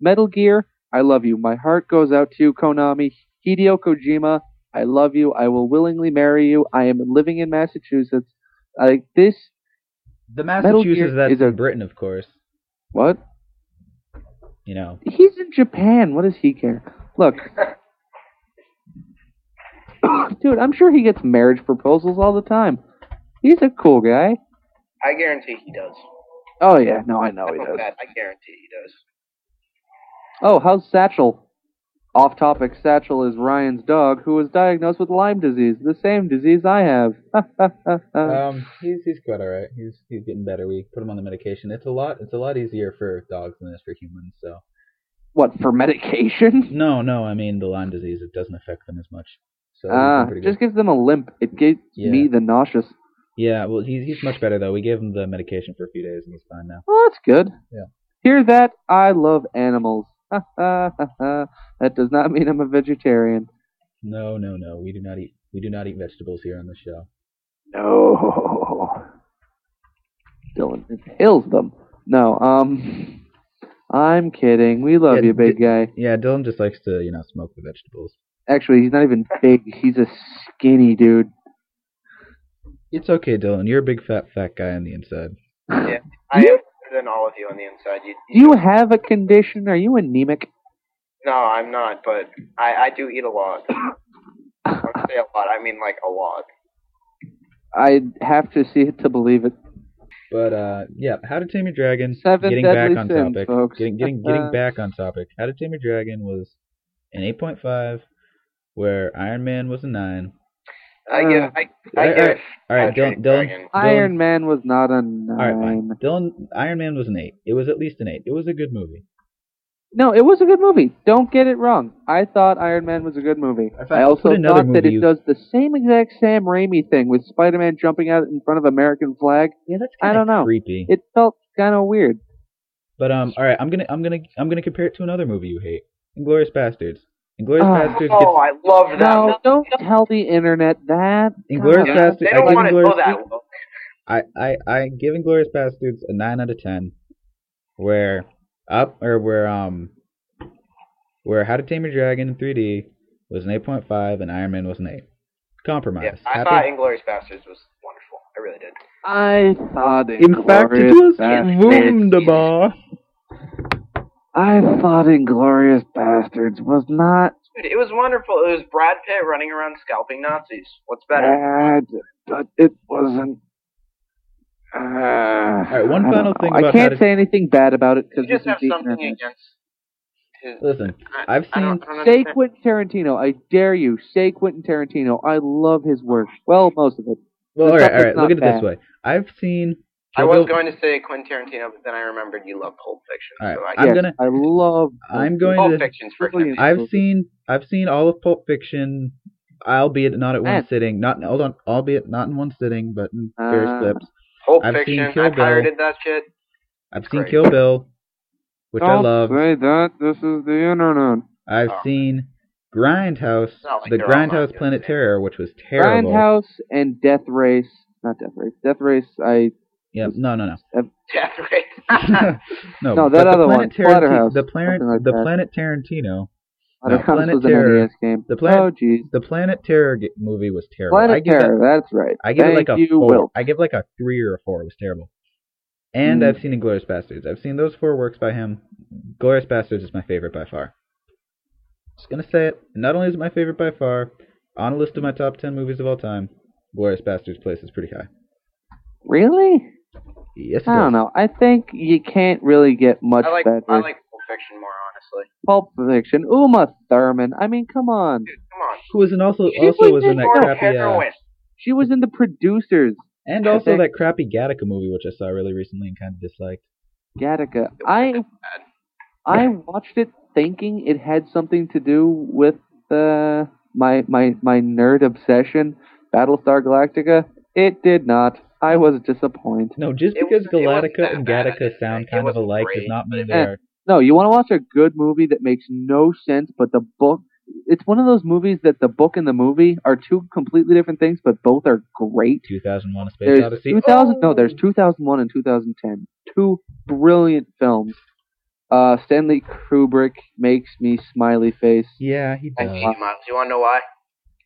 Metal Gear, I love you. My heart goes out to you, Konami. Hideo Kojima, I love you. I will willingly marry you. I am living in Massachusetts. Like this. The Massachusetts, that's is a- in Britain, of course. What? You know. He's in Japan. What does he care? Look, (coughs) dude, I'm sure he gets marriage proposals all the time. He's a cool guy. I guarantee he does. Oh yeah, no, I know he I know does. that. I guarantee he does. Oh, how's Satchel? Off topic, Satchel is Ryan's dog who was diagnosed with Lyme disease, the same disease I have. (laughs) Um, he's he's quite all right. He's he's getting better. We put him on the medication. It's a lot. It's a lot easier for dogs than it is for humans. So what for medication? (laughs) no, no. I mean the Lyme disease. It doesn't affect them as much. So Ah, been good. just gives them a limp. It gives Yeah. me the nauseous. Yeah, well, he's he's much better though. We gave him the medication for a few days and he's fine now. Oh, that's good. Yeah. Hear that? I love animals. that does not mean I'm a vegetarian. No, no, no. We do not eat we do not eat vegetables here on the show. No. Dylan kills them. No, um, I'm kidding. We love Yeah, you, big d- guy. Yeah, Dylan just likes to you know smoke the vegetables. Actually, he's not even big. He's a skinny dude. It's okay, Dylan. You're a big fat fat guy on the inside. Yeah. I am better than all of you on the inside. You, Do you have a condition? Are you anemic? No, I'm not, but I, I do eat a lot. When (laughs) I say a lot, I mean like a lot. I have to see it to believe it. But uh, yeah, How to Tame Your Dragon. Seven getting back on sins, topic. folks. Getting getting getting (laughs) back on topic. How to Tame Your Dragon was an 8.5, where Iron Man was a nine. I Uh, give I, I all right, all right How to Train Dylan. Your Dylan. Iron Man was not a All right, nine. fine. Dylan. Iron Man was an eight. It was at least an eight. It was a good movie. No, it was a good movie. Don't get it wrong. I thought Iron Man was a good movie. I I also thought that it you- does the same exact Sam Raimi thing with Spider-Man jumping out in front of American flag. Yeah, that's I kinda don't know. Creepy. It felt kind of weird. But um, all right, I'm gonna I'm gonna I'm gonna compare it to another movie you hate, Inglourious Basterds. Inglorious Oh. Bastards Oh, gets I love that. No, movie. don't tell the internet that. Inglorious God. Yeah, Bastards- They I don't give want to know that. Will. I, I, I give Inglourious Basterds a nine out of ten, where up or where um where How to Tame Your Dragon in 3D was an 8.5 and Iron Man was an 8. Compromise. Yeah, I Happy? thought Inglourious Basterds was wonderful. I really did. I thought in fact, it Inglourious was Basterds- wunderbar. I thought Inglourious Basterds was not Dude, it was wonderful. It was Brad Pitt running around scalping Nazis. What's better? bad, but it wasn't. Uh, right, one final know. thing I can't how to- say anything bad about it because You just have something against his. Listen, I- I've I don't- seen- I don't Say. Quentin Tarantino. I dare you. Say Quentin Tarantino. I love his work. Well, most of it. well, all right, all right. Look at not it this way. I've seen. I Kill was Bill- going to say Quentin Tarantino, but then I remembered you love Pulp Fiction. All right, So I I'm yes, gonna- I love. (laughs) I'm going Pulp to- Fiction's for him. I've seen I've seen all of Pulp Fiction, albeit not at one Man. sitting. Not hold on, albeit not in one sitting, but in various Uh, clips. Pulp I've seen Kill I Bill. pirated that shit. I've seen great. Kill Bill, which I Don't love. say that. This is the internet. I've Oh. seen Grindhouse, like the they're all not Grindhouse. Planet Terror, which was terrible. Grindhouse and Death Race. Not Death Race. Death Race. I Yep, no, no, no. Death (laughs) Race. (laughs) no, No, but that the other one, Splatterhouse, the planet, like the that. Planet Tarantino, Planet Planet Terror. Game. The Planet- oh, jeez. the Planet Terror movie was terrible. Planet I give Terror. It, that's right. I give Thank it like a you, four. Will. I give like a three or a four. It was terrible. And Mm. I've seen Inglourious Basterds. I've seen those four works by him. Glorious Bastards is my favorite by far. Just gonna say it. Not only is it my favorite by far, on a list of my top ten movies of all time, Glorious Bastards places pretty high. Really? Yes, I don't know. I think you can't really get much I like better. I like Pulp Fiction more, honestly. Pulp Fiction. Uma Thurman. I mean, come on. Dude, come on. Who was in also She also was in in that crappy uh. She was in the producers. and I also think- that crappy Gattaca movie which I saw really recently and kind of disliked. Gattaca. I I watched it thinking it had something to do with uh, my my my nerd obsession, Battlestar Galactica. It did not. I was disappointed. No, just It because was- Galactica and Gattaca didn't sound kind of wasn't alike does not mean they are. No, you want to watch a good movie that makes no sense, but the book it's one of those movies that the book and the movie are two completely different things, but both are great. 2001: A Space There's Odyssey. 2000 no, there's 2001 and 2010. Two brilliant films. Uh, Stanley Kubrick makes me smiley face. Yeah, he I does. hate you, Miles. You want to know why?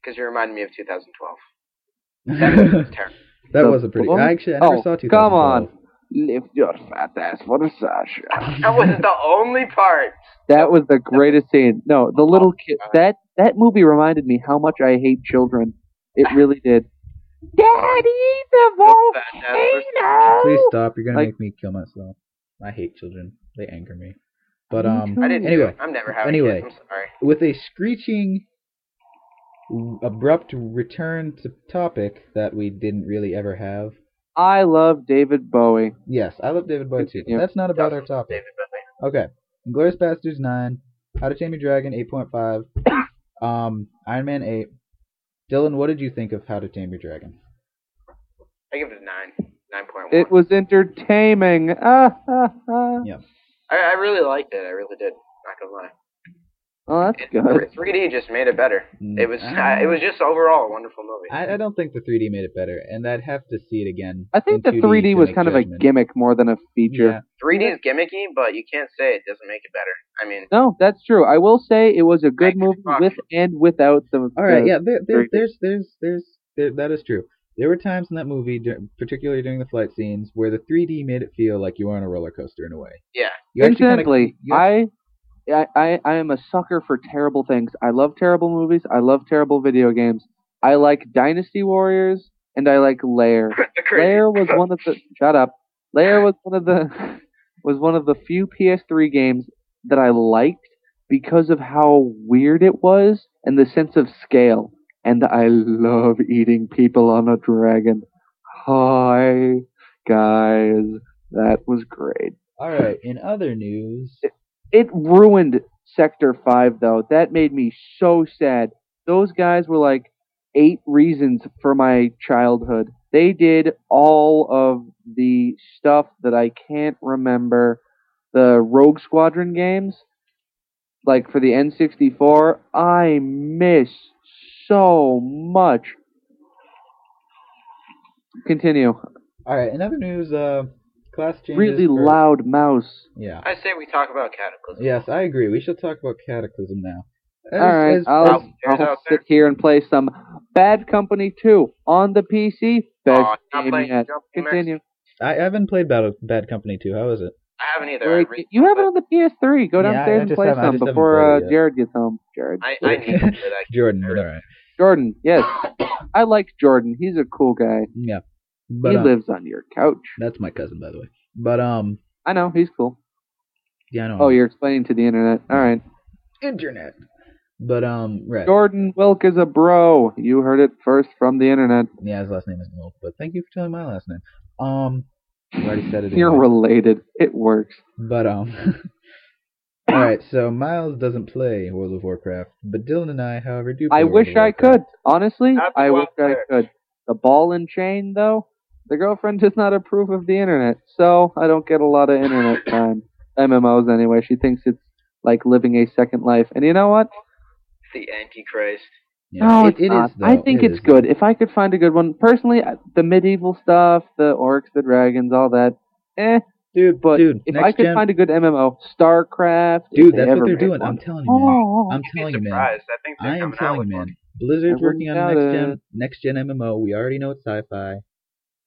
Because you reminded me of 2012. (laughs) That movie was terrible. That was a pretty. book? I actually I never Oh, saw 2012. come on. Lift your fat ass for the Sasha. (laughs) That was the only part. That was the greatest scene. No, the little kid. That that movie reminded me how much I hate children. It (laughs) really did. Daddy, the volcano. Please stop. You're gonna Like- make me kill myself. I hate children. They anger me. But um. I didn't. Anyway, I'm never having anyway. kids. I'm sorry. with a screeching, abrupt return to topic that we didn't really ever have. I love David Bowie. Yes, I love David Bowie too. Continue. That's not about our topic. David Bowie. Okay. Glorious Bastards 9. How to Tame Your Dragon 8.5. (coughs) um, Iron Man 8. Dylan, what did you think of How to Tame Your Dragon? I give it a nine. Nine point one. It was entertaining. Ah, ah, ah. Yeah. I, I really liked it. I really did. Not gonna lie. Oh, that's It- good. 3D just made it better. Mm, It was. Uh, it was just overall a wonderful movie. I, I don't think the 3D made it better, and I'd have to see it again. I think the 3D was make kind of a gimmick more than a feature. Yeah. 3D is gimmicky, but you can't say it doesn't make it better. I mean, No, that's true. I will say it was a good movie you. with and without the. All right, the- yeah, there, there, there's, there's, there's, there, that is true. There were times in that movie, particularly during the flight scenes, where the 3D made it feel like you were on a roller coaster in a way. yeah. You actually kinda- you I, I, I, I am a sucker for terrible things. I love terrible movies. I love terrible video games. I like Dynasty Warriors and I like Lair. Lair was one of the. (laughs) Shut up. Lair was one of the (laughs) was one of the few PS3 games that I liked because of how weird it was and the sense of scale. And I love eating people on a dragon. Hi, guys. That was great. All right. In other news, It ruined Factor 5, though. That made me so sad. Those guys were like eight reasons for my childhood. They did all of the stuff that I can't remember. The Rogue Squadron games, like for the N64, I miss so much. Continue. all right. In other news, uh, class changes. Really for- loud mouse. Yeah. I say we talk about Cataclysm. Yes, I agree. We should talk about Cataclysm now. As- All right, as- I'll, out I'll out there. sit here and play some Bad Company 2 on the PC. Best Aw, not game playing yet. Continue. I haven't played Battle, Bad Company 2. How is it? I haven't either. Wait, I re- you have it on the PS3. Go Yeah, I- downstairs I and play some before uh. Jared gets home. Jared. I, I need to play. (laughs) Jordan, all right. Jordan, yes. (coughs) I like Jordan. He's a cool guy. Yeah. But he um, lives on your couch. that's my cousin, by the way. But um, I know, he's cool. yeah, I know. Oh, you're explaining to the internet. All right. internet. But um, right. Jordan Wilk is a bro. You heard it first from the internet. Yeah, his last name is Wilk, But thank you for telling my last name. Um, I already said it. (laughs) You're related. It works. But um, (laughs) all right. So Miles doesn't play World of Warcraft, but Dylan and I, however, do. Play I World wish of I could. Honestly, Happy I wish I could. The ball and chain, though, the girlfriend does not approve of the internet, so I don't get a lot of internet (coughs) time. MMOs anyway. She thinks it's like living a second life. And you know what? The Antichrist. Yeah, no, it- it's it not. is, I think It it's is. good. If I could find a good one, personally, the medieval stuff, the orcs, the dragons, all that, eh. dude. But dude, if next I could gen, find a good MMO, StarCraft, dude, that's what they're doing. one. I'm telling you, man. Oh, I'm telling you, man. I think I am telling you, man. Blizzard's I working on wouldn't next doubt gen next gen MMO. We already know it's sci-fi.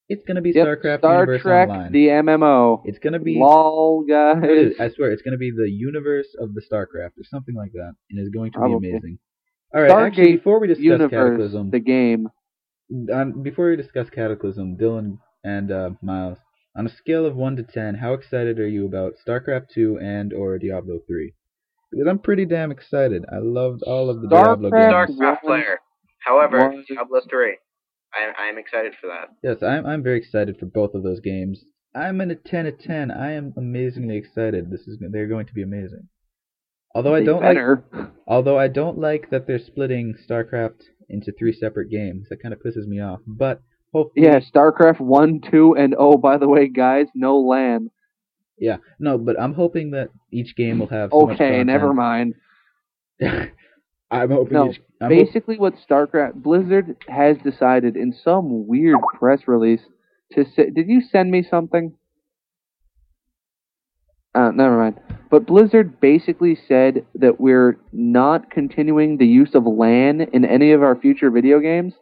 It's gonna be Yep, StarCraft Star Universe Trek, Online. the MMO. It's gonna be. LOL, guys. Dude, I swear, it's gonna be the universe of the StarCraft or something like that, and it's going to Probably. be amazing. All right, actually, before we discuss Universe, Cataclysm, the game. um, before we discuss Cataclysm, Dylan and uh, Miles, on a scale of one to ten, how excited are you about StarCraft two and or Diablo three? Because I'm pretty damn excited. I loved all of the Diablo games. StarCraft player. However, Diablo 3. I, I am excited for that. Yes, I'm I'm very excited for both of those games. I'm in a ten of ten. I am amazingly excited. This is they're going to be amazing. Although I don't like. (laughs) Although I don't like that they're splitting StarCraft into three separate games. That kind of pisses me off. But hopefully, Yeah, StarCraft 1, 2, and oh, by the way, guys, no LAN. yeah, no. But I'm hoping that each game will have. So Okay, content. never mind. (laughs) I'm hoping. No, I'm Basically, what StarCraft Blizzard has decided in some weird press release to say. Did you send me something? Uh, never mind. But Blizzard basically said that we're not continuing the use of LAN in any of our future video games,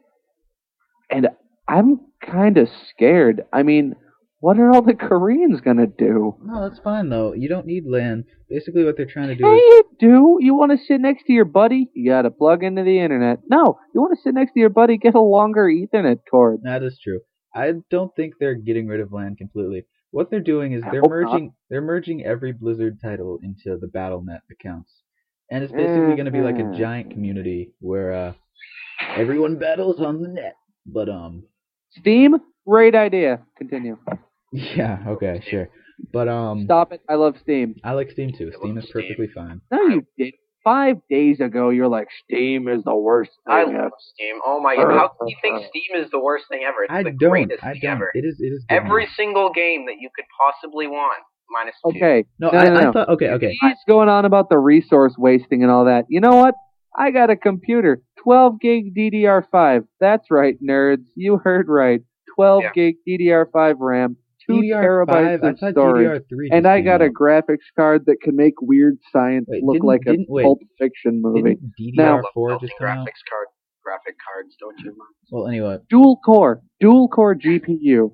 and I'm kind of scared. I mean, what are all the Koreans gonna do? no, that's fine though. You don't need LAN. Basically, what they're trying to do Hey, is you do. You want to sit next to your buddy? You got to plug into the internet. No, you want to sit next to your buddy? Get a longer Ethernet cord. that is true. I don't think they're getting rid of LAN completely. What they're doing is I they're hope not. merging they're merging every Blizzard title into the Battle.net accounts, and it's basically going to be like a giant community where uh, everyone battles on the net. But um, Steam, great idea. Continue. Yeah, okay, sure. But um, Stop it. I love Steam. I like Steam too. I Steam love is Steam. perfectly fine. No, you did. Five days ago, you're like, Steam is the worst I love ever. Steam. Oh my god, how can you think Steam is the worst thing ever? It's I the don't. greatest I thing don't. ever. It is. It is. good Every single game that you could possibly want, minus two. Okay. No, No, I, no, I no. thought. Okay, okay. He's going on about the resource wasting and all that. You know what? I got a computer. 12 gig DDR5. That's right, nerds. You heard right. 12 Yeah. gig DDR5 RAM. 2 DDR5. terabytes I of storage. And I came got a graphics card that can make weird science Wait, look like a wait. pulp fiction movie. Now- I DDR4 melting just come out? graphics card, graphic cards, don't you? mind? Well, anyway. Dual core, dual core GPU,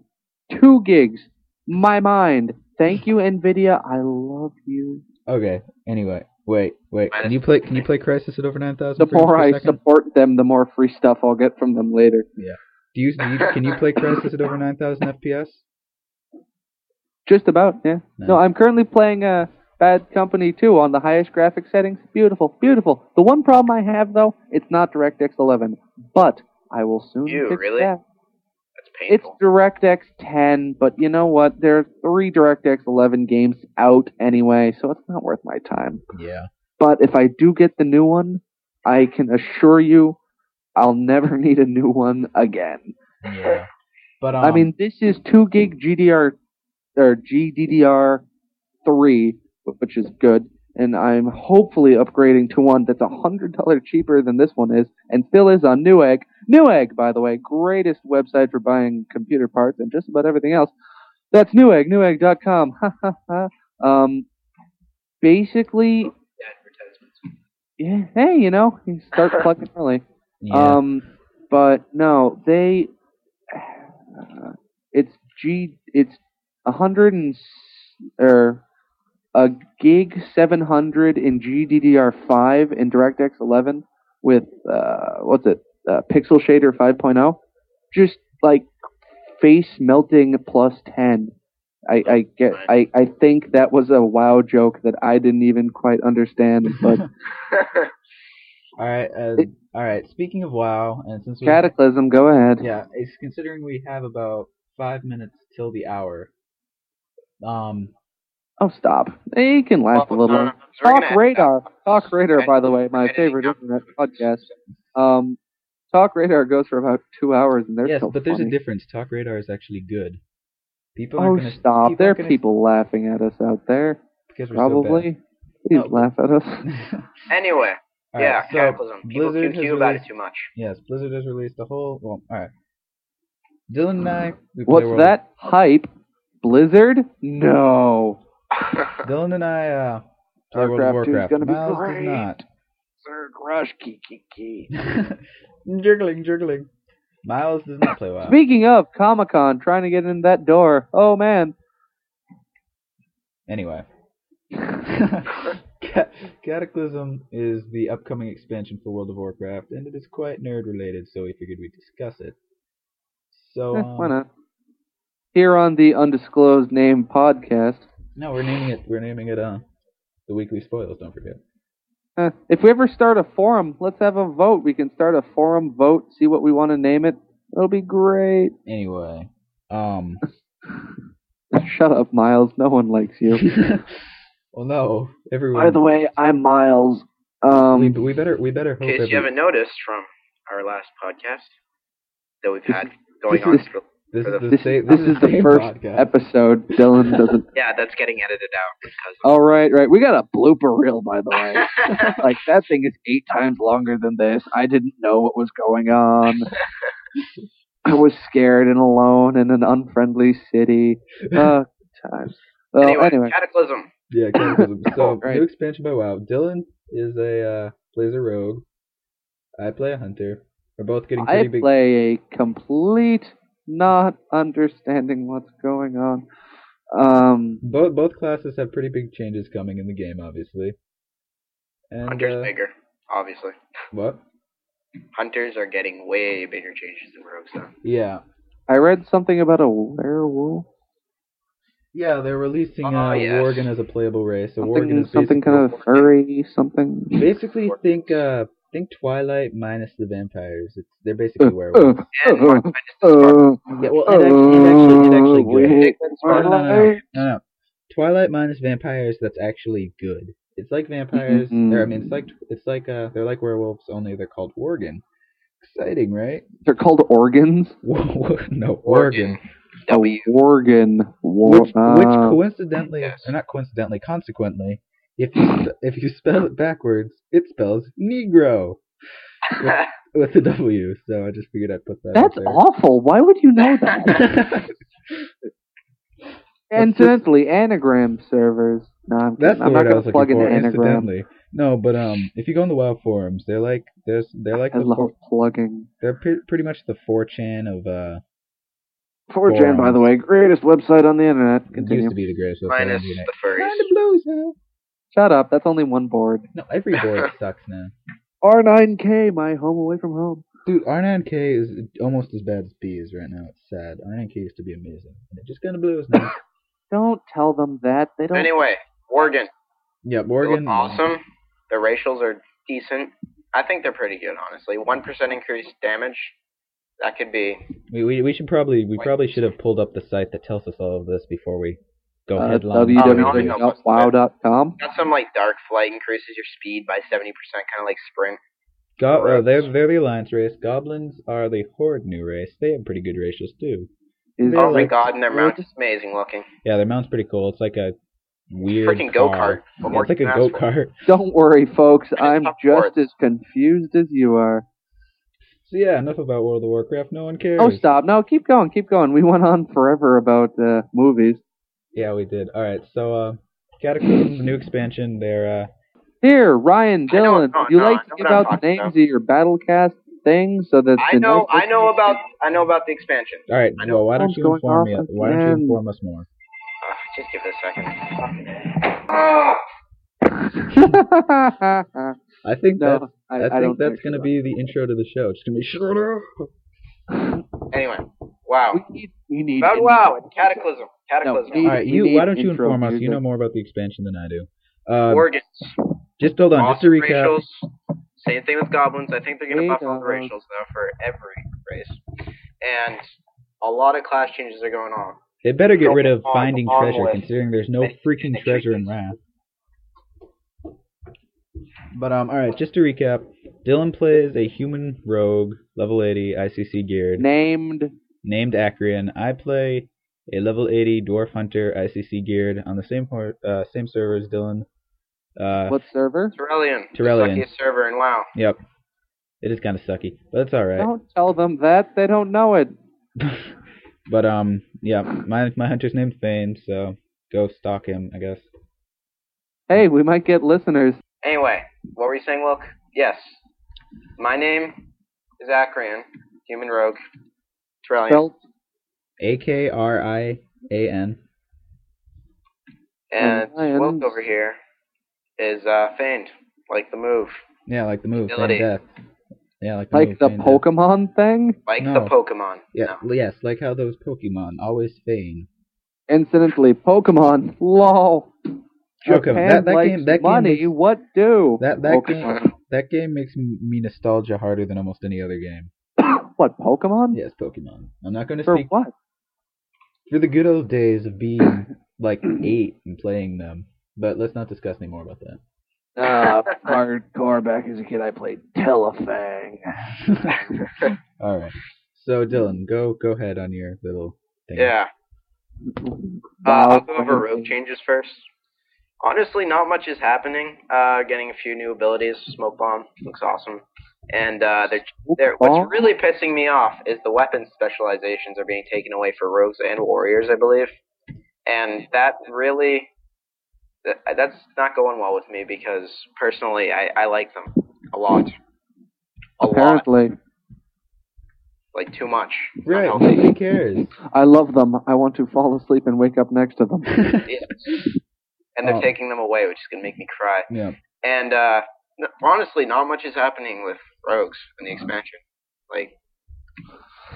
two gigs. My mind. Thank you, Nvidia. I love you. Okay. Anyway. Wait. Wait. Can you play? Can you play Crysis at over nine thousand? The more I second? support them, the more free stuff I'll get from them later. Do you, do you can you play Crysis at over nine thousand FPS? Just about, yeah. No, Nice. I'm currently playing uh, Bad Company 2 on the highest graphics settings. Beautiful, beautiful. The one problem I have, though, it's not DirectX 11. But I will soon Ew, fix really? that. That's It's. DirectX 10, but you know what? There are three DirectX 11 games out anyway, so it's not worth my time. Yeah. But if I do get the new one, I can assure you I'll never (laughs) need a new one again. Yeah. But um, I mean, this is 2 gig GDR or GDDR 3, which is good, and I'm hopefully upgrading to one that's a hundred dollar cheaper than this one is, and still is on Newegg. Newegg, by the way, greatest website for buying computer parts and just about everything else. That's Newegg, Newegg.com. (laughs) Um, basically, yeah. Hey, you know, you start (laughs) plugging early. yeah. Um, but no, they. Uh, it's G. It's a hundred and or a gig seven hundred in GDDR5 in DirectX 11 with uh, what's it? Uh, Pixel Shader 5.0. Just like face melting plus 10. I, I get. I, I think that was a wow joke that I didn't even quite understand, but (laughs) all right. Uh, it- all right. Speaking of WoW, and since we Cataclysm, go ahead. yeah, it's considering we have about five minutes till the hour. Um. Oh, stop. You can last a little. we're Talk gonna- Radar. Talk Radar, by the way, my favorite internet podcast. Um, Talk Radar goes for about two hours, and they're yes, so but there's funny. a difference. Talk Radar is actually good. People Oh, gonna stop! There are aren't gonna- people laughing at us out there. because we're so bad. Probably. Please No. laugh at us. (laughs) anyway, All yeah, right, so Cataclysm. People Blizzard QQ has about it released- too much. Yes, Blizzard has released a whole. Well, all right. Dylan and I. We play What's World that? Hype? Blizzard? No. (laughs) Dylan and I uh, play World of 2 is Warcraft. gonna be Miles great. does not. Sir Crush, key, key, key. (laughs) jiggling, jiggling. Miles does not play WoW. Speaking of Comic Con, trying to get in that door. Oh man. Anyway, (laughs) Cataclysm is the upcoming expansion for World of Warcraft, and it is quite nerd related, so we figured we'd discuss it. So, Eh, um, why not? Here on the undisclosed name podcast. no, we're naming it. We're naming it. Uh, the weekly spoils. Don't forget. Uh, if we ever start a forum, let's have a vote. We can start a forum vote, see what we want to name it. It'll be great. Anyway, um, (laughs) Shut up, Miles. No one likes you. (laughs) well, no, everyone. By the way, I'm Miles. we, Um, we better we better hope. In case every- you haven't noticed from our last podcast that we've had going on for This is the- the This, same. this is the same first podcast. episode. Dylan (laughs) doesn't. Yeah, that's getting edited out because of. All right, right. We got a blooper reel, by the way. (laughs) like that thing is eight times longer than this. I didn't know what was going on. (laughs) I was scared and alone in an unfriendly city. Uh, times. Well, anyway, anyway, Cataclysm. Yeah, Cataclysm. So Right. new expansion by WoW. Dylan is a uh, plays a rogue. I play a hunter. We're both getting I pretty big. play a complete not understanding what's going on. Um, Both both classes have pretty big changes coming in the game, obviously. And Hunter's uh, bigger, obviously. what? Hunters are getting way bigger changes than rogues, though. Yeah, I read something about a werewolf. yeah. They're releasing Oh, uh, yes. Worgen as a playable race. So Worgen Something, is something kind of furry, something. basically think uh think Twilight minus the vampires. It's they're (laughs) basically Uh, werewolves. uh, And uh, Mark Venus uh, Spark. Yeah, well, it actually, it actually, it actually we good. hate No, no, no, no, Twilight. no, no. Twilight minus vampires. That's actually good. It's like vampires. Mhm. Or, I mean, it's like it's like uh, they're like werewolves, only they're called Worgen. Exciting, right? They're called organs. (laughs) no, Oregon. Worgen. W. A Worgen. War- Which, which ah. coincidentally, Yes. or not coincidentally, consequently, if you sp- if you spell it backwards, it spells Negro (laughs) with a W. So I just figured I'd put that. That's there. awful. Why would you know that? (laughs) Incidentally, anagram servers. No, I'm, That's I'm not gonna plug looking in for. anagram. No, but um, if you go on the WoW forums, they're like there's they're like I the love four, plugging. they're pre- pretty much the 4chan of uh. 4chan, by the way, greatest website on the internet. It Continue. used to be the greatest website on the internet. the furries. Kinda blues, huh? Shut up. That's only one board. No, every board (laughs) sucks now. R9K, my home away from home. Dude, R9K is almost as bad as B is right now. It's sad. R9K used to be amazing, and it just kind of blew us now. (laughs) Don't tell them that. They don't. Anyway, Morgan. yeah, Morgan. awesome. The racials are decent. I think they're pretty good, honestly. One percent increased damage. That could be. We, we we should probably we Wait. probably should have pulled up the site that tells us all of this before we go Uh, headlong. Oh, no, I know. www.wow.com. Got some like dark flight increases your speed by seventy percent, kind of like sprint. Go- uh, Correct. they're they're the alliance race. Goblins are the horde new race. They have pretty good racials too. Is oh my like- god, and their mount is amazing looking. Yeah, their mount's pretty cool. It's like a weird Freaking go kart. Yeah, it's like a go kart. Don't worry, folks. I'm just as confused as you are. So yeah, enough about World of Warcraft. No one cares. Oh, stop. No, keep going. Keep going. We went on forever about uh, movies. Yeah, we did. All right, so uh, Cataclysm, the new expansion. They're uh, Here, Ryan, I Dylan, no, would you like to give out the names about. of your Battlecast things so that I know. I know about. I know about the expansion. all right. I know. Well, why don't you inform me? off Why don't you inform us more? Uh, just give it a second. can- I think no, that's I, I, I think that's think gonna so. be the intro to the show. It's gonna be shut up. Anyway, wow. We need, we need About intro. wow, Cataclysm. Cataclysm. we- All right, you. Why don't you intro inform us? You know more about the expansion than I do. Uh, Organs. just hold on. Just to recap. racials. Same thing with goblins. I think they're gonna buff all the Racials. racials though for every race. And a lot of class changes are going on. They better get rid of finding on treasure, with considering there's no freaking treasure in. Wrath. But um, all right. Just to recap, Dylan plays a human rogue, level 80 ICC geared, Named named Akrian. I play a level 80 dwarf hunter, ICC geared, on the same port, uh, same server as Dylan. Uh, what server? Tyrellian. Tyrellian. The suckiest server in WoW. Yep. It is kind of sucky, but it's all right. Don't tell them that. They don't know it. (laughs) but um, yeah, my my hunter's named Fane, so go stalk him, I guess. Hey, we might get listeners. Anyway, what were you saying, Luke? Yes. My name is Akrian, human rogue. Tyrellian. Spelled A K R I A N. and Lions. Wilk over here is uh, feigned, like the move. Yeah, like the move, Ability. Death. Yeah, like the like move, the Feign Death. Pokemon thing. Like No. the Pokemon. Yeah, No. yes, like how those Pokemon always feign. Incidentally, Pokemon. Lol. Okay, Japan that- that likes game- that game money. makes- what do? That that Pokemon. game that game makes me nostalgia harder than almost any other game. (coughs) what Pokemon? Yes, Pokemon. I'm not going to For speak what? For the good old days of being (coughs) like eight and playing them, but let's not discuss any more about that. Uh, (laughs) hardcore. Back as a kid, I played Telefang. (laughs) All right. So Dylan, go go ahead on your little thing. Yeah. Uh, I'll go over rogue changes first. Honestly, not much is happening. Uh, getting a few new abilities. Smoke bomb looks awesome, and uh, they're, they're, what's really pissing me off is the weapon specializations are being taken away for rogues and warriors, I believe, and that really that, that's not going well with me because personally, I, I like them a lot, a lot, Apparently, like too much. Right. Unhealthy. Nobody cares. (laughs) I love them. I want to fall asleep and wake up next to them. (laughs) Yes. (laughs) And they're Oh. taking them away, which is gonna make me cry. yeah. And uh, honestly, not much is happening with rogues in the expansion. Like,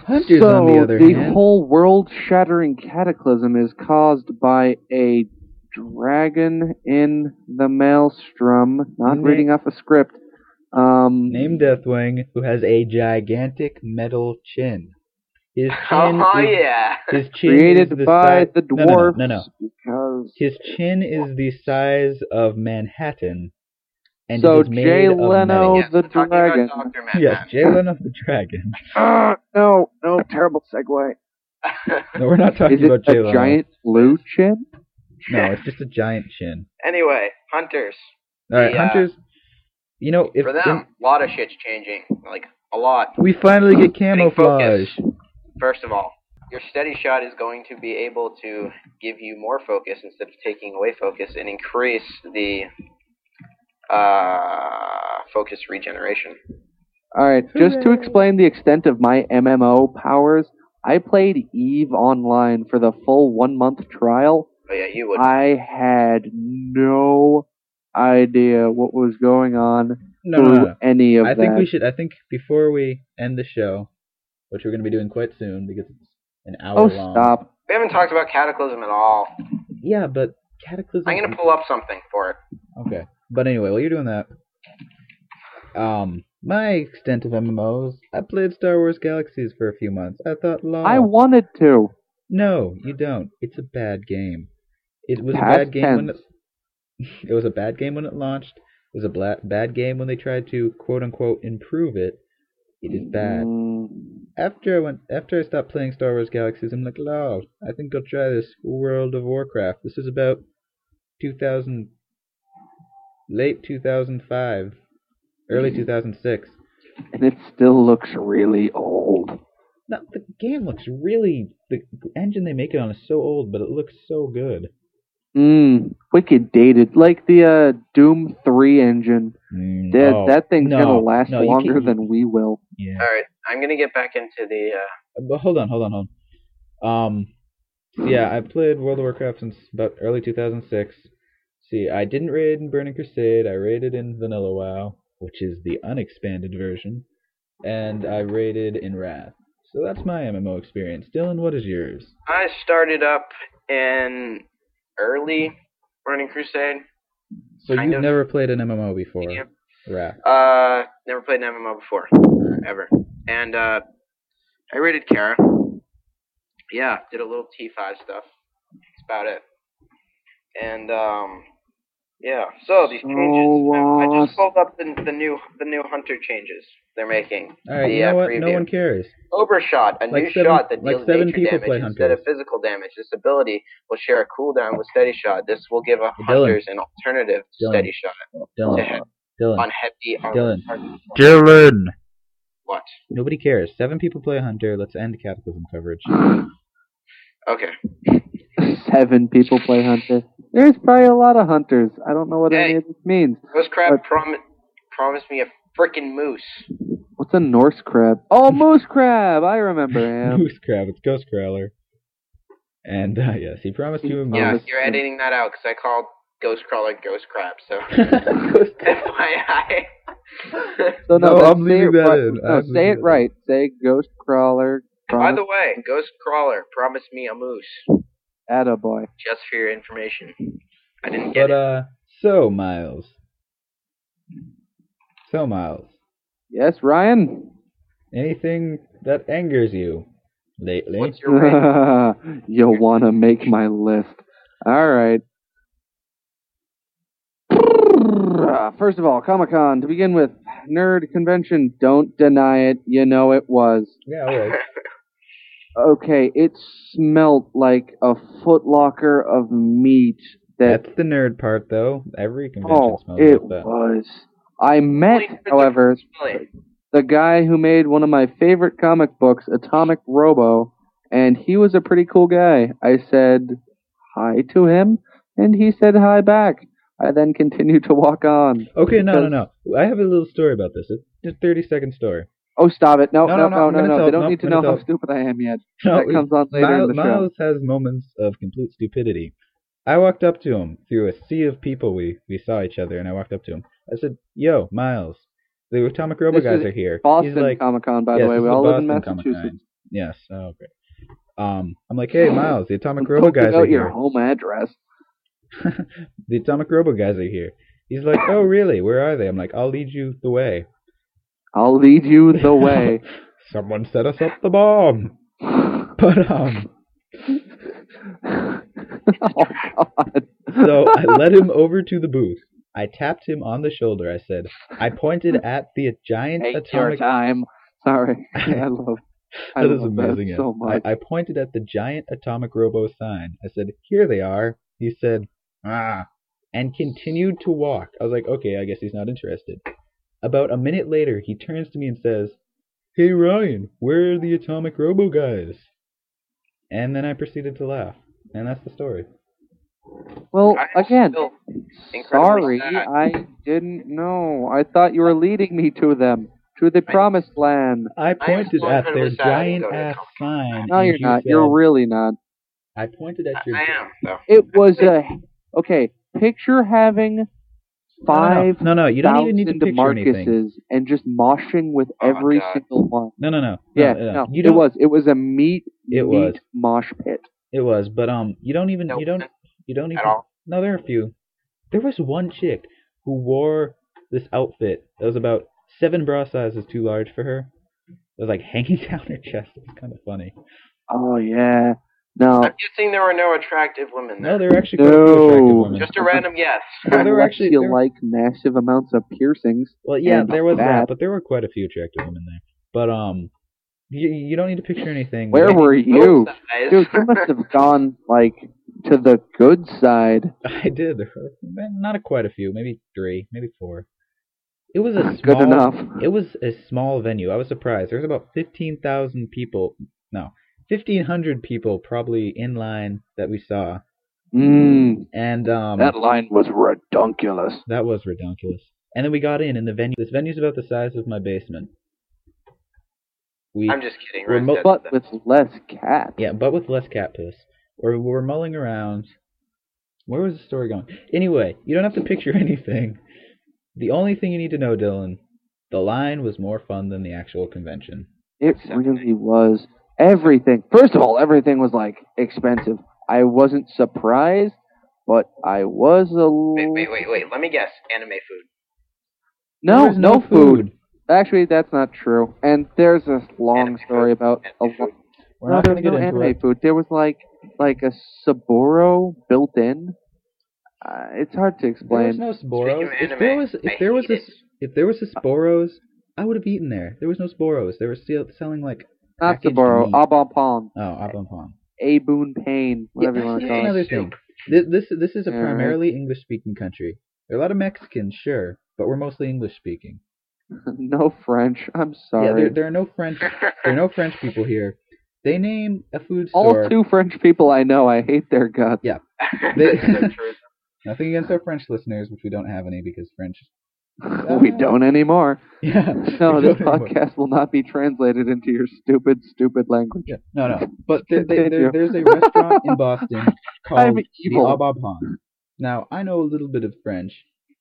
Hunters so on the other hand. whole world-shattering cataclysm is caused by a dragon in the maelstrom. Not Na- reading off a script. Um, named Deathwing, who has a gigantic metal chin. His (laughs) chin oh is, yeah, his chin created is the by si- the No, no, no, no, no. Because His chin is the size of Manhattan, and So it is made Jay of Leno- metal. yes, the dragon. About Dr. Manhattan. Yes, Jay Leno the Dragon. Ah, no, no, terrible segue. (laughs) No, we're not talking Is it about Jay a giant blue chin? No, it's just a giant chin. anyway, hunters. All right, Yeah. hunters. You know, if For them, a lot of shit's changing. Like a lot. we finally get Getting camouflage. focus. First of all, your steady shot is going to be able to give you more focus instead of taking away focus and increase the uh, focus regeneration. All right, just to explain the extent of my MMO powers, I played Eve online for the full one month trial. Oh yeah, you would. I had no idea what was going on No, through no, no. any of I that. think we should. I think before we end the show, which we're going to be doing quite soon because it's an hour oh, long. stop! we haven't talked about Cataclysm at all. Yeah, but Cataclysm. I'm gonna pull up something for it. Okay, but anyway, while you're doing that, um, my extent of MMOs, I played Star Wars Galaxies for a few months. I thought, lol. I wanted to. No, you don't. It's a bad game. It was a bad game when it, (laughs) it was a bad game when it launched. It was a bla- bad game when they tried to quote unquote improve it. It is bad. Mm, After I went, after I stopped playing Star Wars Galaxies, I'm like, "Lol, I think I'll try this World of Warcraft." This is about 2000, late 2005, early 2006. and it still looks really old. No, the game looks really. The engine they make it on is so old, but it looks so good. Mm, wicked dated, like the uh, Doom Three engine. Mm, That oh, that thing's no, gonna last no, you longer can't- than we will. Yeah. All right, I'm gonna get back into the. Uh, But hold on, hold on, hold on. Um, yeah, I played World of Warcraft since about early 2006. See, I didn't raid in Burning Crusade. I raided in Vanilla WoW, which is the unexpanded version, and I raided in Wrath. So that's my MMO experience. Dylan, what is yours? I started up in early Burning Crusade. So you've of. never played an MMO before, Medium. Wrath. Uh, never played an MMO before, ever. And uh, I raided Kara. Yeah, did a little T5 stuff. That's about it. And um, yeah. So these So changes, I lost. just pulled up the the new the new hunter changes they're making. All right, the, you know uh, what? No one cares. Cobra Shot, a Like new seven- shot that like deals seven nature damage instead of physical damage. This ability will share a cooldown with steady shot. This will give a Dylan. hunters an alternative to Dylan. steady shot Dylan. Yeah. Dylan. on heavy armor Dylan. targets. Dylan. What? Nobody cares. Seven people play a hunter. Let's end Cataclysm coverage. Okay. Seven people play Hunter. There's probably a lot of hunters. I don't know what any of this means. Ghost Crab What? prom- promised me a freaking moose. What's a Norse crab? Oh, moose crab! I remember (laughs) him. Moose Crab. It's Ghost Crawler. And uh, yes, he promised you a moose. Yeah, you're editing that out because I called Ghost Crawler Ghost Crab. So (laughs) Ghost (laughs) FYI. So no, No, I'm say leaving it that right. in. No, say leaving it that right. Say ghost crawler. By the way, Ghost Crawler promised me a moose. Attaboy. Just for your information. I didn't get But uh, so Miles. So Miles, Yes, Ryan. anything that angers you lately? What's your? You'll want to make my list. All right. (laughs) First of all, Comic Con to begin with. nerd convention. Don't deny it. You know it was. Yeah, all right. Okay, it smelt like a footlocker of meat. That That's the nerd part, though. Every convention oh, smells it like that. was. I met, Only for the- however, the guy who made one of my favorite comic books, Atomic Robo, and he was a pretty cool guy. I said hi to him, and he said hi back. I then continued to walk on. Okay, no, no, no. I have a little story about this. It's a 30 second story. Oh, stop it! No, No, no, no, no, no, no. They don't need to know how stupid I am yet. (laughs) No, that comes on later Miles, in the show. Miles has moments of complete stupidity. I walked up to him through a sea of people. We we saw each other, and I walked up to him. I said, "Yo, Miles, the Atomic Robo This guys are here." Boston like, Comic Con, by yes, the way. We all live in. Massachusetts. Yes. Oh, great. Um, I'm like, "Hey, (laughs) Miles, the Atomic Robo guys are out your home address. (laughs) the Atomic Robo guys are here. He's like, "Oh, really? Where are they?" I'm like, "I'll lead you the way." I'll lead you the (laughs) way. Someone set us up the bomb. But um, oh (laughs) God. so I led him over to the booth. I tapped him on the shoulder. I said, I pointed at the giant Take your atomic. time. Sorry, (laughs) I love. I That is love amazing. that so much. I, I pointed at the giant atomic robo sign. I said, Here they are. He said, Ah, and continued to walk. I was like, Okay, I guess he's not interested. About a minute later, he turns to me and says, Hey Ryan, where are the atomic robo guys? And then I proceeded to laugh. And that's the story. well, I am again, still sorry, sad. I didn't know. I thought you were leading me to them, to the promised land. I pointed still at their incredibly sad I giant didn't go to ass sign. No, you're not. said- You're really not. I pointed at I your. I am, though. It was a okay. Picture having five No, no, no, you don't even need to thousand picture anything. And just moshing with Oh, every God. single one. No, no, no. Yeah, no, no, You it was. It was a meat, It meat was. mosh pit. It was, but um, you don't even. No, You don't. You don't even. at all. No, there are a few. There was one chick who wore this outfit that was about seven bra sizes too large for her. It was like (laughs) hanging down her chest. It was kind of funny. Oh yeah. No. I'm guessing there were no attractive women there. No, there were actually quite a few attractive No. women. Just a random guess. (laughs) No, there were Unless actually- you there- like massive amounts of piercings. Well, yeah, and there was that, that. but there were quite a few attractive women there. But um, you you don't need to picture anything. Where Yeah, were you? Both sides. Dude, you must have gone like to the good side. (laughs) I did. There were not a, quite a few, maybe three, maybe four. It was a small. Good enough. It was a small venue. I was surprised. There was about fifteen thousand people. No, fifteen hundred people probably in line that we saw, Mm, and um, that line was redunculous. that was ridiculous. And then we got in, and the venue. This venue's about the size of my basement. We I'm just kidding. We're mo- But with less cat. Yeah, but with less cat piss. We're, we're mulling around. Where was the story going? Anyway, you don't have to picture (laughs) anything. The only thing you need to know, Dylan, the line was more fun than the actual convention. It really was. Everything. First of all, everything was like expensive. I wasn't surprised, but I was a little. Wait, wait, wait, wait. Let me guess. Anime food. No, There was no, food. Actually, that's not true. And there's a long Anime story food. about a Anime lo- food. We're no, not there going was to no get anime it. food. There was like like a Sbarro built in. Uh, it's hard to There explain. was no Sbarros. If there was, I if there was a, it. if there was a Sbarros, I would have eaten there. There was no Sbarros. They were still selling like Not packaged Sbarro. meat. Abonpon. oh, Abonpon. Aboon Pain. Whatever you want to Here's call another it. thing. This this, this is a All right. primarily English speaking country. There are a lot of Mexicans, sure, but we're mostly English speaking. (laughs) no French. I'm sorry. Yeah, there, there are no French. There are no French people here. They name a food store. All two French people I know, I hate their guts. Yeah. (laughs) That's so true. (laughs) Nothing against our French listeners, which we don't have any because French. (laughs) we don't anymore. (laughs) Yeah. (laughs) No, this don't anymore. podcast will not be translated into your stupid, stupid language. Yeah. No, no. But there, there, there, there's a restaurant in Boston called I'm the evil. Abonpon. Now, I know a little bit of French,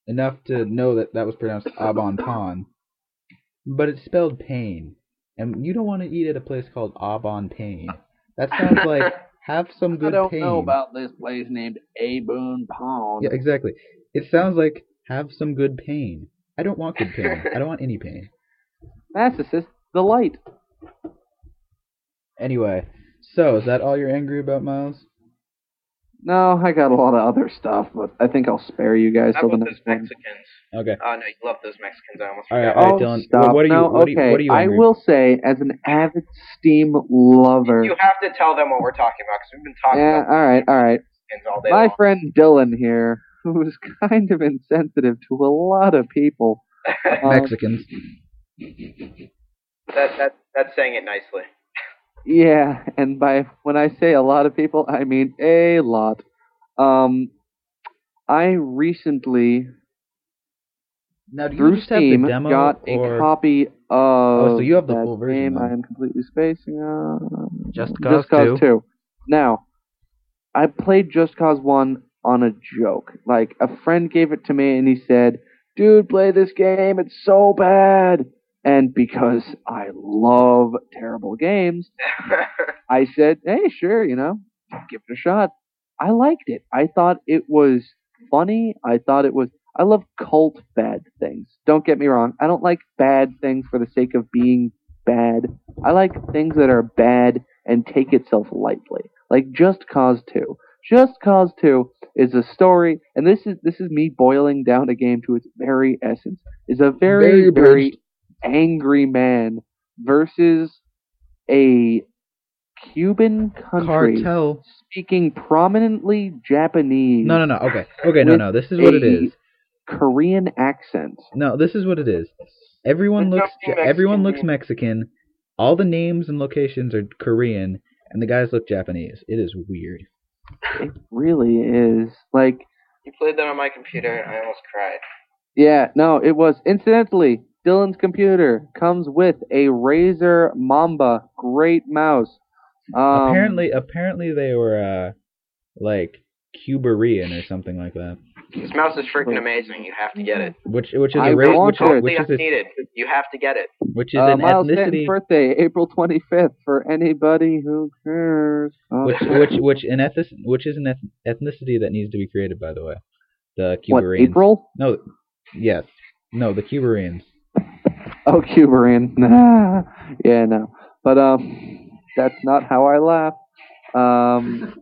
enough to know that that was pronounced Abonpon, but it's spelled pain. And you don't want to eat at a place called Abon Pain. That sounds like have some good pain. about this place named Abon Pond. Yeah, exactly. It sounds like have some good pain. I don't want good pain. I don't want any pain. (laughs) Narcissist delight. Anyway, so is that all you're angry about, Miles? No, I got a lot of other stuff, but I think I'll spare you guys How till the about next those one. Mexicans? Okay. Oh no, you love those Mexicans. I almost All right, forgot. all right, Oh, Dylan. stop. What are you? No, what, are you okay. what are you? I angry will say, as an avid Steam lover, You have to tell them what we're talking about because we've been talking yeah, about all right, all right. Mexicans all day My long. friend Dylan here, (laughs) who's kind of insensitive to a lot of people. (laughs) um, Mexicans. that that that's saying it nicely. Yeah, and by when I say a lot of people, I mean a lot. Um, I recently Now, do you through just have Steam the demo got or a copy of Oh, so you have the that full version game. I am completely spacing on Just Just Cause 2? 2. Now, I played Just Cause 1 on a joke. Like, a friend gave it to me and he said, Dude, play this game, it's so bad. And because I love terrible games, (laughs) I said, hey, sure, you know, give it a shot. I liked it. I thought it was funny. I thought it was. I love cult bad things. Don't get me wrong. I don't like bad things for the sake of being bad. I like things that are bad and take itself lightly. Like Just Cause 2. Just Cause 2 is a story, and this is this is me boiling down a game to its very essence. Is a very Very very angry man versus a Cuban country cartel? speaking prominently Japanese No, no, no. Okay, okay. No, no. This is what it is. Korean accent. No, this is what it is. Everyone There's looks. nothing Everyone looks Mexican. Mexican. All the names and locations are Korean, and the guys look Japanese. It is weird. It really is. Like, you played that on my computer, and I almost cried. yeah, no, it was. Incidentally, Dylan's computer comes with a Razer Mamba great mouse. Um, apparently, apparently they were uh, like Cuberian or something like that. This mouse is freaking amazing. You have to get it. Which, which is I a ra- want which, it. is, which is a, unneeded. You have to get it. which is uh, an Miles ethnicity. Stanton's birthday, April 25th, for anybody who cares. Oh, Which, which, which, an ethnic, which is an eth- ethnicity that needs to be created, by the way. The what, April? No, yes, no, the Cuberians. Oh, Cuberian. Nah. (laughs) yeah, no. But um, that's not how I laugh. Um,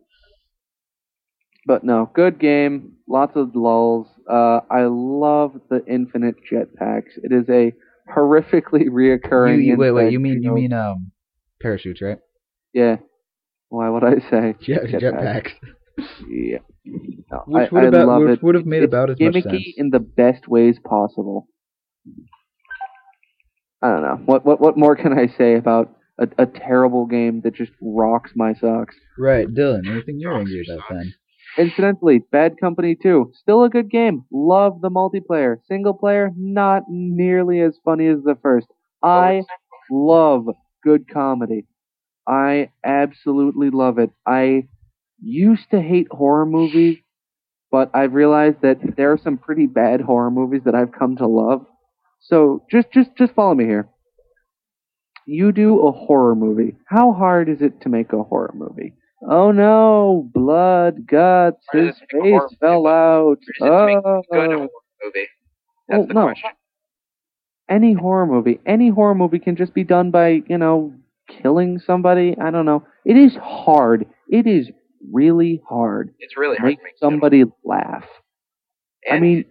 but no, good game. Lots of lulls. Uh, I love the infinite jetpacks. It is a horrifically (laughs) reoccurring. You, you, wait, wait. You mean you mean um parachutes, right? Yeah. Why would I say (laughs) Jet, Jetpacks. jetpacks. Yeah. No, Which I, would I about- love which it. would have made It's about as much gimmicky sense. in the best ways possible. I don't know. What what what more can I say about a, a terrible game that just rocks my socks? Right, Dylan. Anything you're angry about then? Incidentally, Bad Company 2, still a good game. Love the multiplayer. Single player, not nearly as funny as the first. I love good comedy. I absolutely love it. I used to hate horror movies, but I've realized that there are some pretty bad horror movies that I've come to love. So just just just follow me here. You do a horror movie. How hard is it to make a horror movie? Oh no, blood, guts, Hard his is it to make oh. a horror face movie, fell but out. Or is it to make a good Oh. movie? That's Well, the no. question. any horror movie, any horror movie can just be done by, you know, killing somebody. I don't know. It is hard. It is really hard It's really hard make to make somebody laugh. And I mean,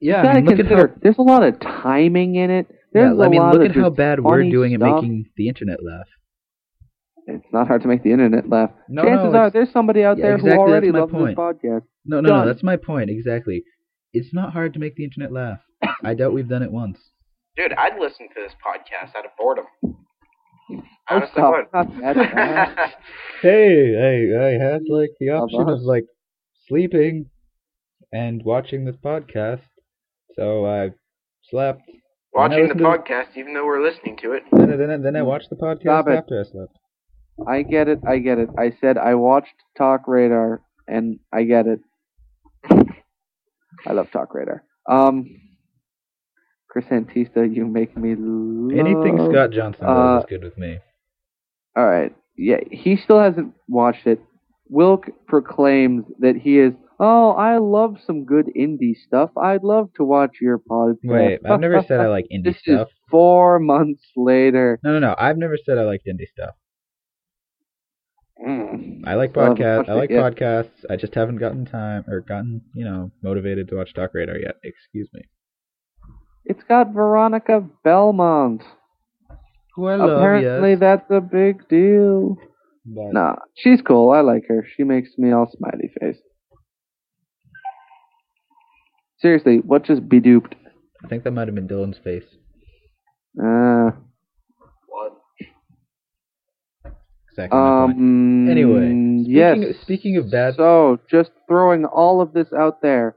Yeah, I gotta mean, look at consider how. there's a lot of timing in it. There's Yeah, a I mean, lot look of at how bad we're funny doing at making the internet laugh. It's not hard to make the internet laugh. No, Chances no, are there's somebody out Yeah, there exactly, who already loves point. this podcast. No, no, Done. no. That's my point exactly. It's not hard to make the internet laugh. I doubt we've done it once. dude, I'd listen to this podcast out of boredom. (laughs) Oh, Honestly, stop. would. Not that. (laughs) Hey, I I had like the option of like sleeping and watching this podcast, so I slept. Watching the listened to- podcast, even though we're listening to it. Then I, then I, then I watched the podcast after I slept. I get it. I get it. I said I watched Talk Radar, and I get it. I love Talk Radar. Um, Chris Antista, you make me love. Anything Scott Johnson does uh, is good with me. All right. Yeah, he still hasn't watched it. Wilk proclaims that he is. Oh, I love some good indie stuff. I'd love to watch your podcast. Wait, I've never said I like (laughs) indie this stuff. is four months later. No, no, no. I've never said I liked indie stuff. Mm. I like podcasts. watched I like yet. podcasts. I just haven't gotten time or gotten you know motivated to watch Doc Radar yet. Excuse me. It's got Veronica Belmont. Who I Apparently, that's a big deal. but Nah, she's cool. I like her. She makes me all smiley face. Seriously, what just be duped? I think that might have been Dylan's face. Uh, What? Exactly. um. Anyway, speaking, yes. speaking of bad, So, just throwing all of this out there,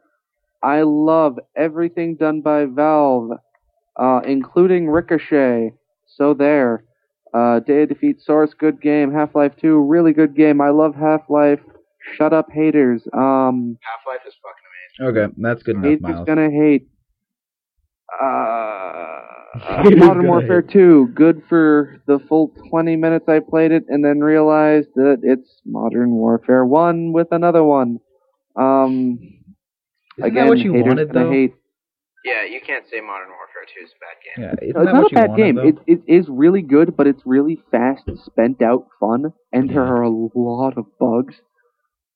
I love everything done by Valve, uh, including Ricochet. So there. Uh, Day of Defeat Source, good game. Half Life 2, really good game. I love Half Life. Shut up, haters. Um, Half Life is fucking amazing. okay, that's good enough, haters Miles. gonna hate. Uh, (laughs) Haters Modern gonna Warfare 2, good for the full 20 minutes I played it, and then realized that it's Modern Warfare 1 with another one. Um, Isn't again, that what you haters wanted gonna though? hate. Yeah, you can't say Modern Warfare 2 is a bad game. Yeah, No, it's not a bad wanted, game. though? It, it is really good, but it's really fast, spent out fun, and there are a lot of bugs.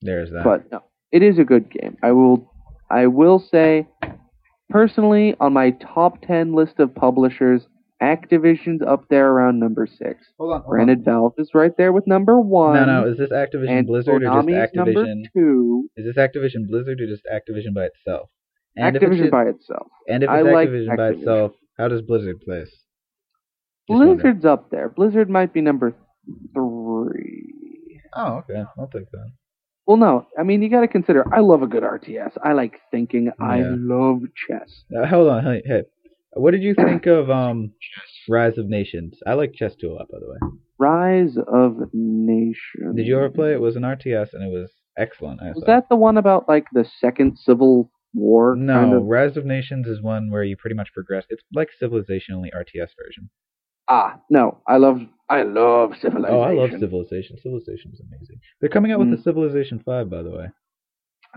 There's that. But no, it is a good game. I will, I will say, personally, on my top ten list of publishers, Activision's up there around number six. hold on, hold Granted, Valve is right there with number one. on. No, no, is this Activision Blizzard or just Konami's number Activision? two. Is this Activision Blizzard or just Activision by itself? And Activision it's, by itself. and if I it's like Activision by Activision. itself, how does Blizzard place? Just wondering. Blizzard's up there. Blizzard might be number three. Oh, okay, I'll take that. Well, no. I mean, you got to consider. I love a good RTS. I like thinking. I love chess. Uh, hold on, hey, hey, what did you (clears throat) think of um Rise of Nations? I like chess too a lot, by the way. Rise of Nations. Did you ever play it? It was an RTS and it was excellent. I Was thought. that the one about like the second Civil War? No, Kind of? Rise of Nations is one where you pretty much progress. It's like Civilization, only RTS version. Ah, no. I love. I love Civilization. Oh, I love Civilization. Civilization is amazing. They're coming out with Mm. the Civilization 5, by the way.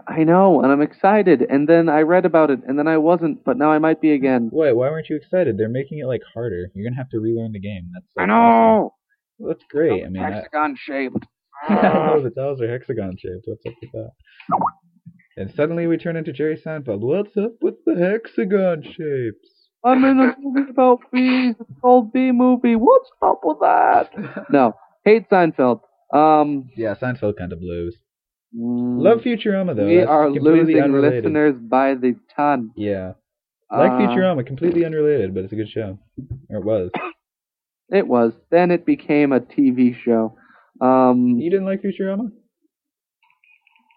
I know, and I'm excited. And then I read about it, and then I wasn't, but now I might be again. Wait, why weren't you excited? They're making it like harder. You're gonna have to relearn the game. That's so I awesome. know. Well, that's great. I mean, I, hexagon shaped. (laughs) I know the tiles are hexagon shaped. What's up with that? And suddenly we turn into Jerry Seinfeld. What's up with the hexagon shapes? I'm in a movie about bees. It's called Bee Movie. What's up with that? No, hate Seinfeld. Um, yeah, Seinfeld kind of blows. mm, Love Futurama though. We That's are losing unrelated. listeners by the ton. Yeah, like Uh, Futurama, completely unrelated, but it's a good show. Or it was. It was. Then it became a TV show. Um, You didn't like Futurama?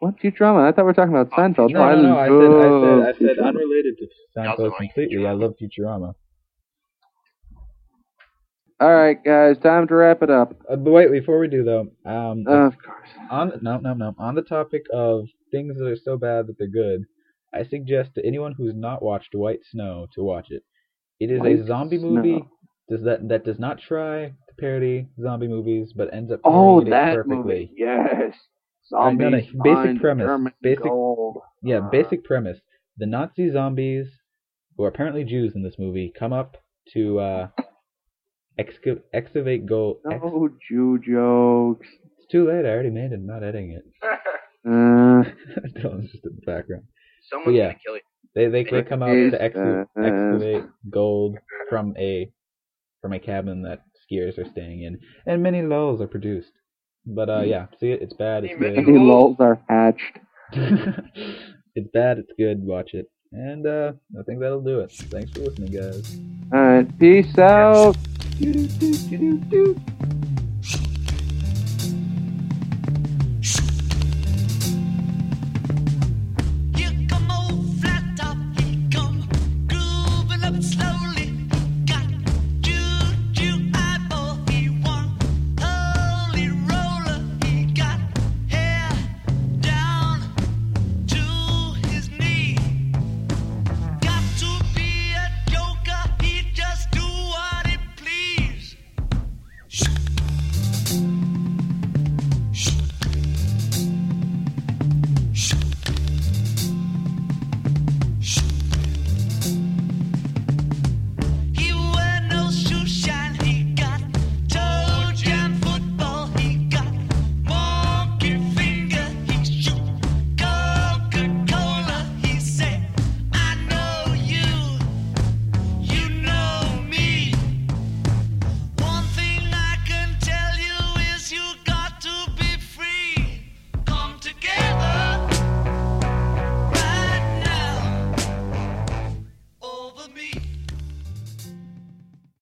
What Futurama? I thought we were talking about Seinfeld. No, no, no. I said, I said, I said unrelated to Doesn't Seinfeld completely. I love Futurama. All right, guys, time to wrap it up. Uh, but wait, before we do though, um, Of course. on no, no, no, on the topic of things that are so bad that they're good, I suggest to anyone who's not watched White Snow to watch it. It is White a zombie Snow. movie does that that does not try to parody zombie movies, but ends up Oh, parodying it that perfectly. movie. Yes. Alright, no, Zombies. no, basic premise, German basic- gold. Yeah, Uh, basic premise: the Nazi zombies, who are apparently Jews in this movie, come up to uh, exca- excavate gold. ex- No Jew jokes. it's too late. I already made it. I'm not editing it. (laughs) Uh, (laughs) Dylan's just in the background. Someone's yeah. gonna kill you. They they, they come out to ex- excavate gold from a from a cabin that skiers are staying in, and many lulls are produced. But uh, yeah, see it. It's bad. It's good. The lulls are hatched. (laughs) it's bad. It's good. Watch it. And uh, I think that'll do it. Thanks for listening, guys. Alright, peace out.